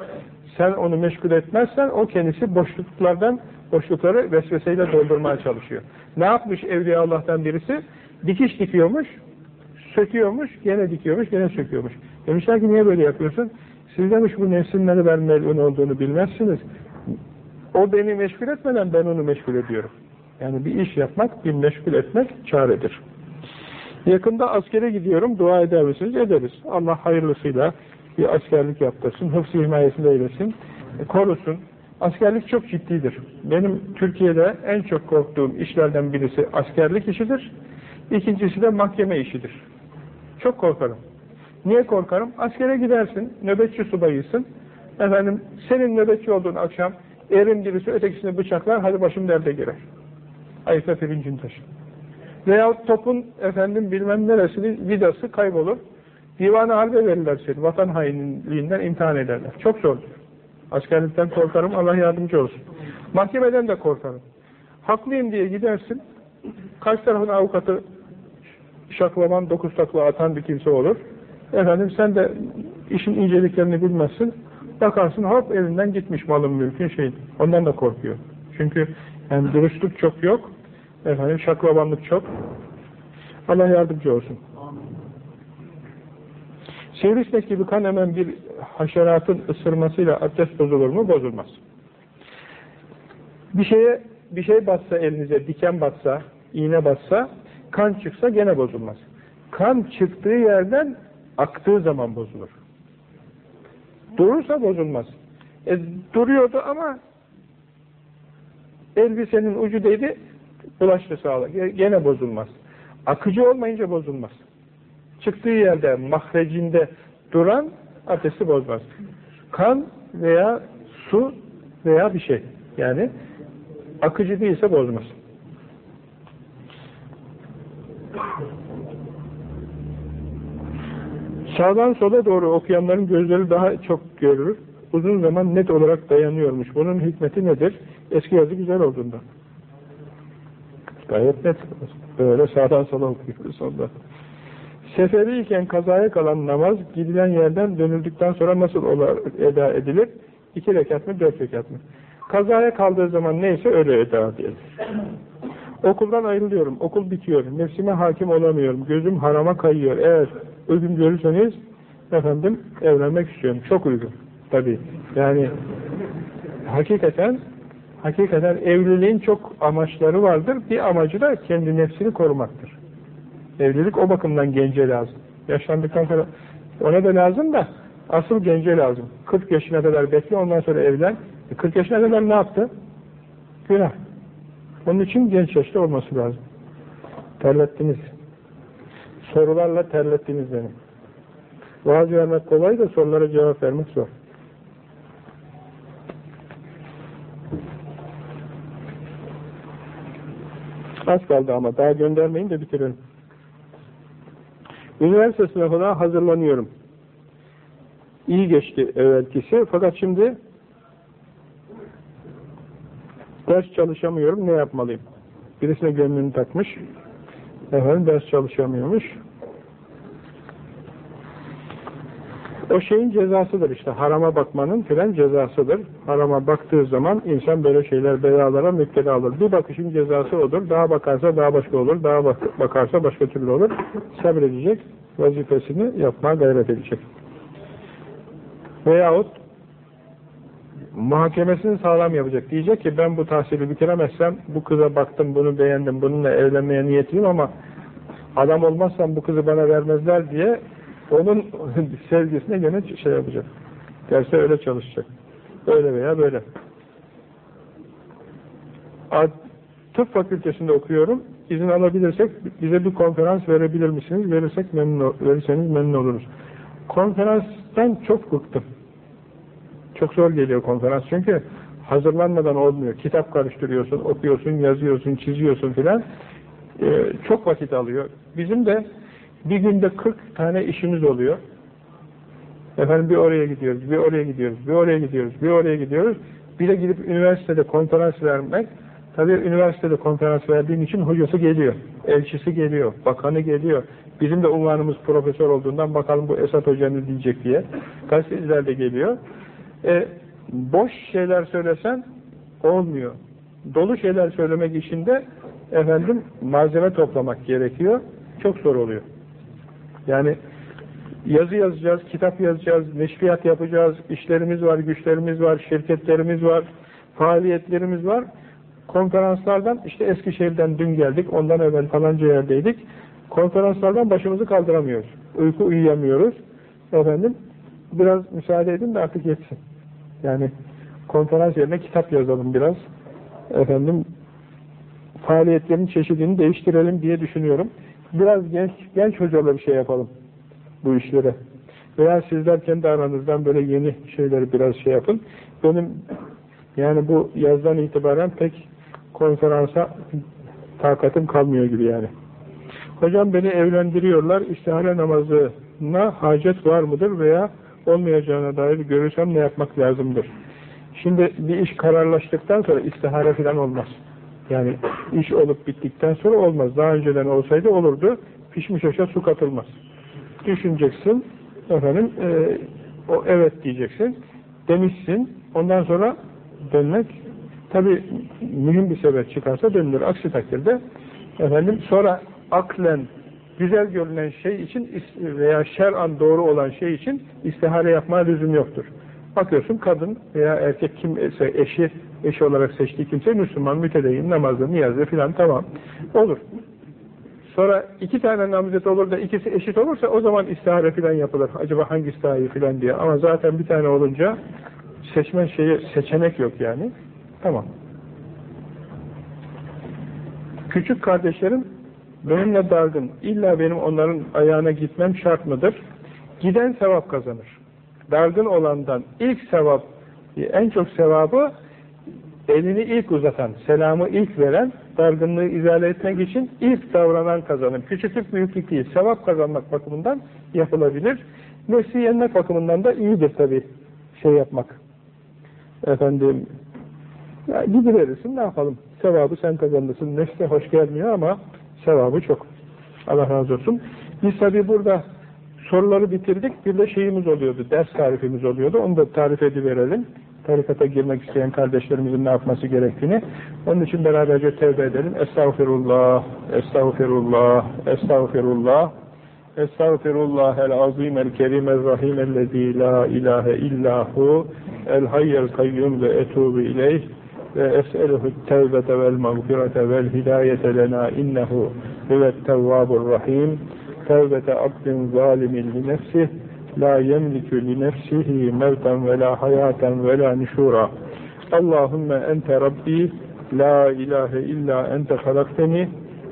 sen onu meşgul etmezsen o kendisi boşluklardan boşlukları vesveseyle doldurmaya çalışıyor. Ne yapmış Evliya Allah'tan birisi? Dikiş dikiyormuş, söküyormuş, gene dikiyormuş, gene söküyormuş. Demişler ki niye böyle yapıyorsun? Siz demiş bu nefsimleri ben melun olduğunu bilmezsiniz. O beni meşgul etmeden ben onu meşgul ediyorum. Yani bir iş yapmak, bir meşgul etmek çaredir. Yakında askere gidiyorum, dua eder misiniz? Ederiz. Allah hayırlısıyla bir askerlik yaptırsın, hıfzı himayesinde eylesin, e, korusun. Askerlik çok ciddidir. Benim Türkiye'de en çok korktuğum işlerden birisi askerlik işidir. İkincisi de mahkeme işidir. Çok korkarım. Niye korkarım? Askere gidersin, nöbetçi subayısın. Efendim, senin nöbetçi olduğun akşam erin birisi ötekisini bıçaklar, hadi başım derde girer. Ayıkla pirincin taşı. Veyahut topun efendim bilmem neresinin vidası kaybolur. Divanı harbe verirler seni. Vatan hainliğinden imtihan ederler. Çok zordur. Askerlikten korkarım. Allah yardımcı olsun. Mahkemeden de korkarım. Haklıyım diye gidersin. Karşı tarafın avukatı şaklaman, dokuz takla atan bir kimse olur. Efendim sen de işin inceliklerini bilmezsin. Bakarsın hop elinden gitmiş malın mülkün şey. Ondan da korkuyor. Çünkü yani dürüstlük çok yok. Efendim şaklabanlık çok. Allah yardımcı olsun. Sivrisinek gibi kan hemen bir haşeratın ısırmasıyla abdest bozulur mu? Bozulmaz. Bir şeye bir şey batsa elinize, diken batsa, iğne batsa, kan çıksa gene bozulmaz. Kan çıktığı yerden aktığı zaman bozulur. Durursa bozulmaz. E, duruyordu ama elbisenin ucu değdi, bulaştı sağla. Gene bozulmaz. Akıcı olmayınca bozulmaz. Çıktığı yerde, mahrecinde duran abdesti bozmaz. Kan veya su veya bir şey. Yani akıcı değilse bozmaz. Sağdan sola doğru okuyanların gözleri daha çok görür. Uzun zaman net olarak dayanıyormuş. Bunun hikmeti nedir? Eski yazı güzel olduğunda. Gayet net. Böyle sağdan sola okuyoruz sonunda. Seferiyken kazaya kalan namaz gidilen yerden dönüldükten sonra nasıl eda edilir? İki rekat mı, dört rekat mı? Kazaya kaldığı zaman neyse öyle eda edilir. Okuldan ayrılıyorum, okul bitiyor, nefsime hakim olamıyorum, gözüm harama kayıyor. Eğer uygun görürseniz, efendim evlenmek istiyorum. Çok uygun. Tabii. Yani hakikaten hakikaten evliliğin çok amaçları vardır. Bir amacı da kendi nefsini korumaktır. Evlilik o bakımdan gence lazım. Yaşlandıktan sonra ona da lazım da asıl gence lazım. 40 yaşına kadar bekle ondan sonra evlen. 40 e, yaşına kadar ne yaptı? Günah. Onun için genç yaşta olması lazım. Terlettiniz. Sorularla terlettiniz beni. Vaaz vermek kolay da sorulara cevap vermek zor. Az kaldı ama daha göndermeyin de bitirelim. Üniversite sınavına hazırlanıyorum. İyi geçti evvelkisi fakat şimdi ders çalışamıyorum ne yapmalıyım? Birisine gönlünü takmış efendim ders çalışamıyormuş. O şeyin cezasıdır işte. Harama bakmanın filan cezasıdır. Harama baktığı zaman insan böyle şeyler belalara müptela olur. Bir bakışın cezası odur. Daha bakarsa daha başka olur. Daha bak bakarsa başka türlü olur. Sabredecek. Vazifesini yapmaya gayret edecek. Veyahut muhakemesini sağlam yapacak. Diyecek ki ben bu tahsili bitiremezsem bu kıza baktım, bunu beğendim, bununla evlenmeye niyetliyim ama adam olmazsam bu kızı bana vermezler diye onun <laughs> sevgisine gene şey yapacak. Derse öyle çalışacak. Öyle veya böyle. Tıp fakültesinde okuyorum. İzin alabilirsek bize bir konferans verebilir misiniz? Verirsek memnun, verirseniz memnun oluruz. Konferanstan çok bıktım. Çok zor geliyor konferans çünkü hazırlanmadan olmuyor. Kitap karıştırıyorsun, okuyorsun, yazıyorsun, çiziyorsun filan. Ee, çok vakit alıyor. Bizim de bir günde 40 tane işimiz oluyor. Efendim bir oraya gidiyoruz, bir oraya gidiyoruz, bir oraya gidiyoruz, bir oraya gidiyoruz. Bir de gidip üniversitede konferans vermek. Tabii üniversitede konferans verdiğin için hocası geliyor, elçisi geliyor, bakanı geliyor. Bizim de unvanımız profesör olduğundan bakalım bu Esat Hoca ne diyecek diye. Gazeteciler de geliyor. E, boş şeyler söylesen olmuyor. Dolu şeyler söylemek için de efendim malzeme toplamak gerekiyor. Çok zor oluyor. Yani yazı yazacağız, kitap yazacağız, neşriyat yapacağız, işlerimiz var, güçlerimiz var, şirketlerimiz var, faaliyetlerimiz var. Konferanslardan, işte Eskişehir'den dün geldik, ondan evvel falanca yerdeydik. Konferanslardan başımızı kaldıramıyoruz. Uyku uyuyamıyoruz. Efendim, biraz müsaade edin de artık yetsin. Yani konferans yerine kitap yazalım biraz. Efendim faaliyetlerin çeşidini değiştirelim diye düşünüyorum. Biraz genç genç hocalar bir şey yapalım bu işlere. Veya sizler kendi aranızdan böyle yeni şeyleri biraz şey yapın. Benim yani bu yazdan itibaren pek konferansa takatım kalmıyor gibi yani. Hocam beni evlendiriyorlar, istihare namazına hacet var mıdır veya olmayacağına dair görürsem ne yapmak lazımdır? Şimdi bir iş kararlaştıktan sonra istihare falan olmaz. Yani iş olup bittikten sonra olmaz. Daha önceden olsaydı olurdu. Pişmiş aşağı su katılmaz. Düşüneceksin, efendim, e, o evet diyeceksin, demişsin, ondan sonra dönmek, tabi mühim bir sebep çıkarsa dönülür. Aksi takdirde, efendim, sonra aklen güzel görünen şey için veya şer'an doğru olan şey için istihare yapma lüzum yoktur. Bakıyorsun kadın veya erkek kim eşi eşi olarak seçtiği kimse Müslüman, mütedeyyin, namazlı, niyazlı filan tamam. Olur. Sonra iki tane namazet olur da ikisi eşit olursa o zaman istihare filan yapılır. Acaba hangisi daha iyi filan diye. Ama zaten bir tane olunca seçmen şeyi seçenek yok yani. Tamam. Küçük kardeşlerim benimle dargın. İlla benim onların ayağına gitmem şart mıdır? Giden sevap kazanır. Dargın olandan ilk sevap, en çok sevabı elini ilk uzatan, selamı ilk veren, dargınlığı izale etmek için ilk davranan kazanır. Küçüklük büyüklük değil, sevap kazanmak bakımından yapılabilir. Nefsi bakımından da iyidir tabi şey yapmak. Efendim, ya gidiverirsin ne yapalım? Sevabı sen kazanırsın. Nefse hoş gelmiyor ama sevabı çok. Allah razı olsun. Biz tabi burada soruları bitirdik. Bir de şeyimiz oluyordu, ders tarifimiz oluyordu. Onu da tarif ediverelim tarikata girmek isteyen kardeşlerimizin ne yapması gerektiğini. Onun için beraberce tevbe edelim. Estağfirullah, estağfirullah, estağfirullah. Estağfirullah el azim el kerim el rahim ellezî la ilahe illahu el hayyel kayyum ve etubu ileyh ve es'eluhu tevbete vel mağfirete vel hidayete lena innehu huvet tevvabur rahim. Tevbete abdin zalimin li nefsih la yemlikü li nefsihi mevten ve la hayaten ve la nişura. Allahümme ente Rabbi la ilahe illa ente halakteni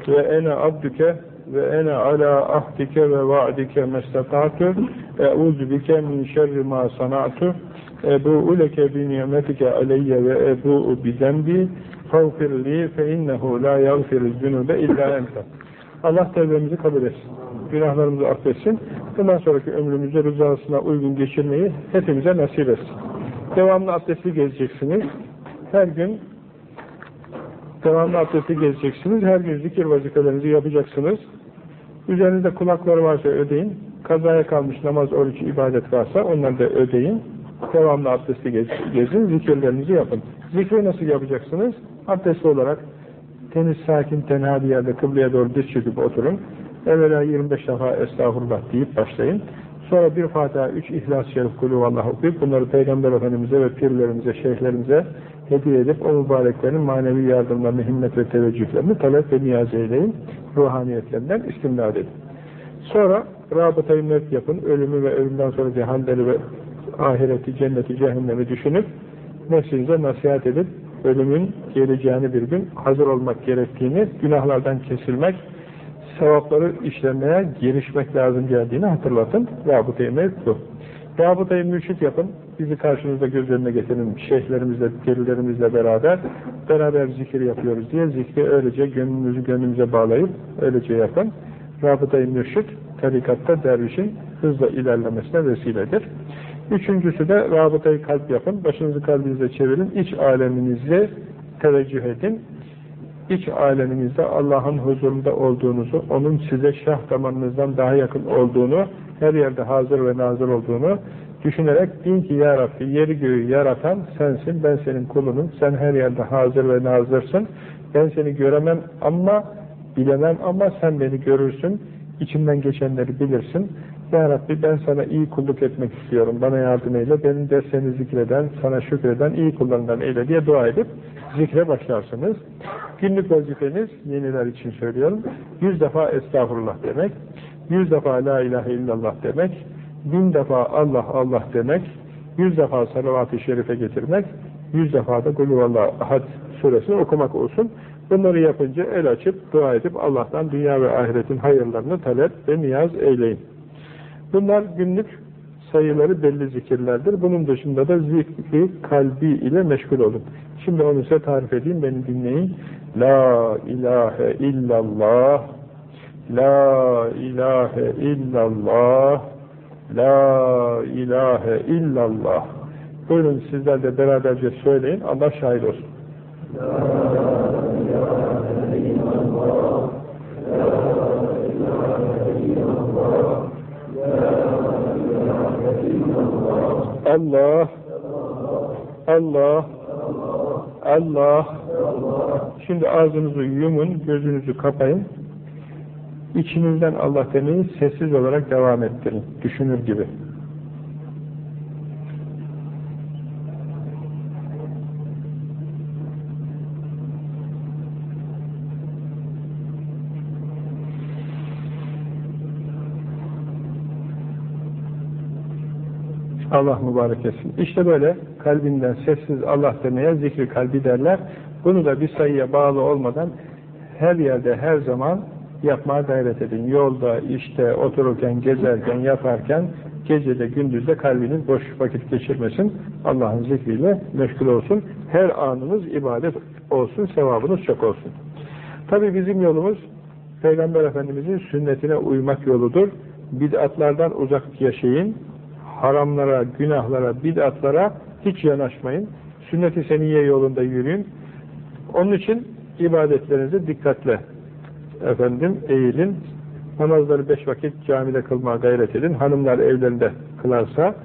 ve ene abdüke ve ene ala ahdike ve va'dike mestata'tu e'udhu bike min şerri ma sana'tu ebu'u leke bi nimetike aleyye ve ebu'u bi zembi fağfirli fe innehu la yagfiru zünube illa ente Allah tevbemizi kabul etsin günahlarımızı affetsin. Bundan sonraki ömrümüzü rızasına uygun geçirmeyi hepimize nasip etsin. Devamlı abdestli gezeceksiniz. Her gün devamlı abdestli gezeceksiniz. Her gün zikir vazifelerinizi yapacaksınız. Üzerinizde kulakları varsa ödeyin. Kazaya kalmış namaz, oruç, ibadet varsa onları da ödeyin. Devamlı abdestli gez, gezin, zikirlerinizi yapın. Zikri nasıl yapacaksınız? Abdestli olarak temiz, sakin, tenha bir yerde kıbleye doğru diz çöküp oturun. Evvela 25 defa estağfurullah deyip başlayın. Sonra bir Fatiha, üç İhlas-ı Şerif Kulüvallah okuyup bunları Peygamber Efendimiz'e ve pirlerimize, şeyhlerimize hediye edip o mübareklerin manevi yardımlarını, himmet ve teveccühlerini talep ve niyaz eyleyin. Ruhaniyetlerinden istimdad edin. Sonra rabıtayı mevt yapın. Ölümü ve ölümden sonraki halleri ve ahireti, cenneti, cehennemi düşünüp nefsinize nasihat edip ölümün geleceğini bir gün hazır olmak gerektiğini, günahlardan kesilmek, sevapları işlemeye girişmek lazım geldiğini hatırlatın. Rabıta-i bu. Rabıta-i mürşit yapın. Bizi karşınızda göz önüne getirin. Şeyhlerimizle, gerilerimizle beraber beraber zikir yapıyoruz diye zikri öylece gönlünüzü gönlümüze bağlayıp öylece yapın. Rabıta-i mürşit tarikatta dervişin hızla ilerlemesine vesiledir. Üçüncüsü de rabıtayı kalp yapın. Başınızı kalbinize çevirin. İç aleminize teveccüh edin iç aleminizde Allah'ın huzurunda olduğunuzu, onun size şah damarınızdan daha yakın olduğunu, her yerde hazır ve nazır olduğunu düşünerek din ki Ya Rabbi yeri göğü yaratan sensin, ben senin kulunum, sen her yerde hazır ve nazırsın, ben seni göremem ama bilemem ama sen beni görürsün, içimden geçenleri bilirsin. Ya Rabbi ben sana iyi kulluk etmek istiyorum, bana yardım eyle, benim de seni zikreden, sana şükreden iyi kullarından eyle diye dua edip zikre başlarsınız. Günlük vazifeniz, yeniler için söylüyorum, yüz defa estağfurullah demek, yüz defa la ilahe illallah demek, bin defa Allah Allah demek, yüz defa salavat-ı şerife getirmek, yüz defa da Kulüvallah Ahad suresini okumak olsun. Bunları yapınca el açıp, dua edip Allah'tan dünya ve ahiretin hayırlarını talep ve niyaz eyleyin. Bunlar günlük sayıları belli zikirlerdir. Bunun dışında da zikri kalbi ile meşgul olun. Şimdi onu size tarif edeyim, beni dinleyin. La ilahe illallah La ilahe illallah La ilahe illallah Buyurun sizler de beraberce söyleyin. Allah şahit olsun. Allah Allah Allah Şimdi ağzınızı yumun, gözünüzü kapayın. İçinizden Allah demeyi sessiz olarak devam ettirin. Düşünür gibi. Allah mübarek etsin. İşte böyle kalbinden sessiz Allah demeye zikri kalbi derler. Bunu da bir sayıya bağlı olmadan her yerde her zaman yapmaya gayret edin. Yolda, işte, otururken, gezerken, yaparken gecede gündüzde kalbiniz boş vakit geçirmesin. Allah'ın zikriyle meşgul olsun. Her anınız ibadet olsun, sevabınız çok olsun. Tabi bizim yolumuz Peygamber Efendimizin sünnetine uymak yoludur. Bid'atlardan uzak yaşayın haramlara, günahlara, bid'atlara hiç yanaşmayın. Sünnet-i seniyye yolunda yürüyün. Onun için ibadetlerinizi dikkatle efendim eğilin. Namazları beş vakit camide kılmaya gayret edin. Hanımlar evlerinde kılarsa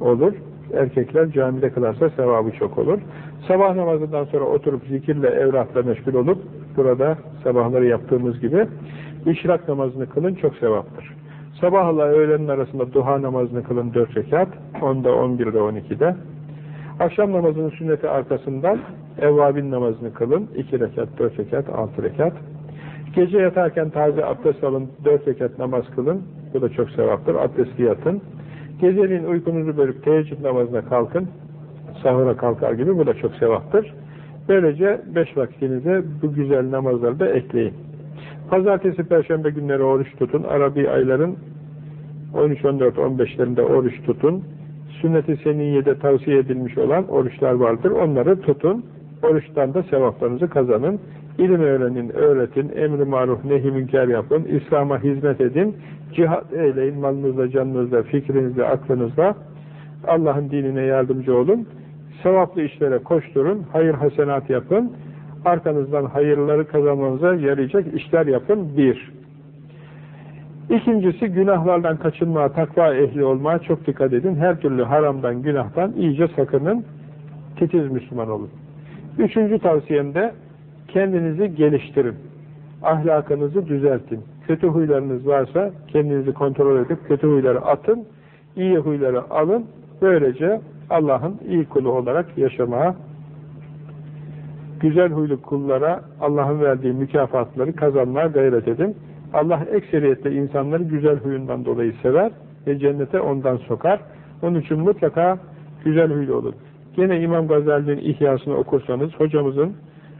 olur. Erkekler camide kılarsa sevabı çok olur. Sabah namazından sonra oturup zikirle, evrakla meşgul olup burada sabahları yaptığımız gibi işrak namazını kılın çok sevaptır. Sabahla öğlenin arasında duha namazını kılın dört rekat. 10'da, 11'de, 12'de. Akşam namazının sünneti arkasından evvabin namazını kılın. 2 rekat, 4 rekat, 6 rekat. Gece yatarken taze abdest alın. 4 rekat namaz kılın. Bu da çok sevaptır. Abdestli yatın. Geceliğin uykunuzu bölüp teheccüd namazına kalkın. Sahura kalkar gibi. Bu da çok sevaptır. Böylece 5 vaktinize bu güzel namazları da ekleyin. Pazartesi, Perşembe günleri oruç tutun. Arabi ayların 13, 14, 15'lerinde oruç tutun. Sünnet-i Seniyye'de tavsiye edilmiş olan oruçlar vardır. Onları tutun. Oruçtan da sevaplarınızı kazanın. İlim öğrenin, öğretin, emri maruf, nehi münker yapın, İslam'a hizmet edin, cihat eyleyin, malınızla, canınızla, fikrinizle, aklınızla, Allah'ın dinine yardımcı olun, sevaplı işlere koşturun, hayır hasenat yapın, arkanızdan hayırları kazanmanıza yarayacak işler yapın. Bir. İkincisi günahlardan kaçınmaya, takva ehli olmaya çok dikkat edin. Her türlü haramdan, günahtan iyice sakının. Titiz Müslüman olun. Üçüncü tavsiyem de kendinizi geliştirin. Ahlakınızı düzeltin. Kötü huylarınız varsa kendinizi kontrol edip kötü huyları atın. iyi huyları alın. Böylece Allah'ın iyi kulu olarak yaşamaya güzel huylu kullara Allah'ın verdiği mükafatları kazanmaya gayret edin. Allah ekseriyetle insanları güzel huyundan dolayı sever ve cennete ondan sokar. Onun için mutlaka güzel huylu olun. Gene İmam Gazali'nin ihyasını okursanız, hocamızın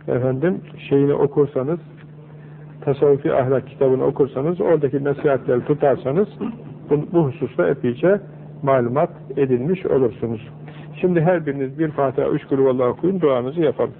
efendim şeyini okursanız, tasavvufi ahlak kitabını okursanız, oradaki nasihatleri tutarsanız bu, bu hususta epeyce malumat edinmiş olursunuz. Şimdi her biriniz bir Fatiha, üç kulüvallahu okuyun, duanızı yapalım.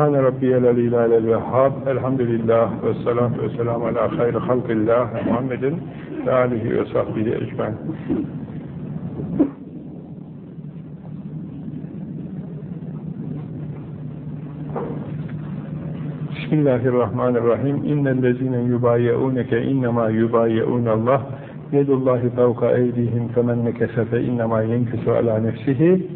Subhane Rabbiyel Alel Vehhab Elhamdülillah ve salatu ve selamu ala hayri halkillah Muhammedin ve alihi ve sahbihi ecmain Bismillahirrahmanirrahim. İnnellezine yubayyeuneke innema yubayyeunallah yedullahi fevka eydihim femen nekese fe innema yenkisu ala nefsihi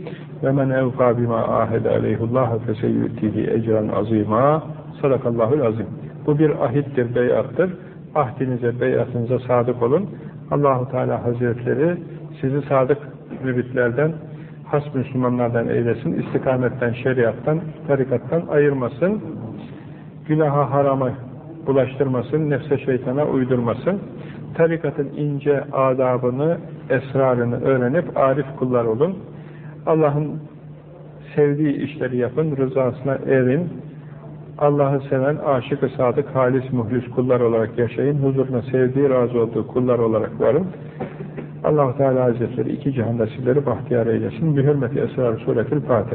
ve men evka bima ahede aleyhullah feseyyutihi ecran azima sadakallahul azim Bu bir ahittir, beyattır. Ahdinize, beyatınıza sadık olun. Allahu Teala Hazretleri sizi sadık müritlerden, has Müslümanlardan eylesin, istikametten, şeriattan, tarikattan ayırmasın, günaha, harama bulaştırmasın, nefse şeytana uydurmasın. Tarikatın ince adabını, esrarını öğrenip arif kullar olun. Allah'ın sevdiği işleri yapın, rızasına erin. Allah'ı seven, aşık-ı sadık, halis, muhlis kullar olarak yaşayın. Huzuruna sevdiği, razı olduğu kullar olarak varın. allah Teala Hazretleri iki cihanda sizleri bahtiyar eylesin. Bir hürmeti esrar suretül Fatiha.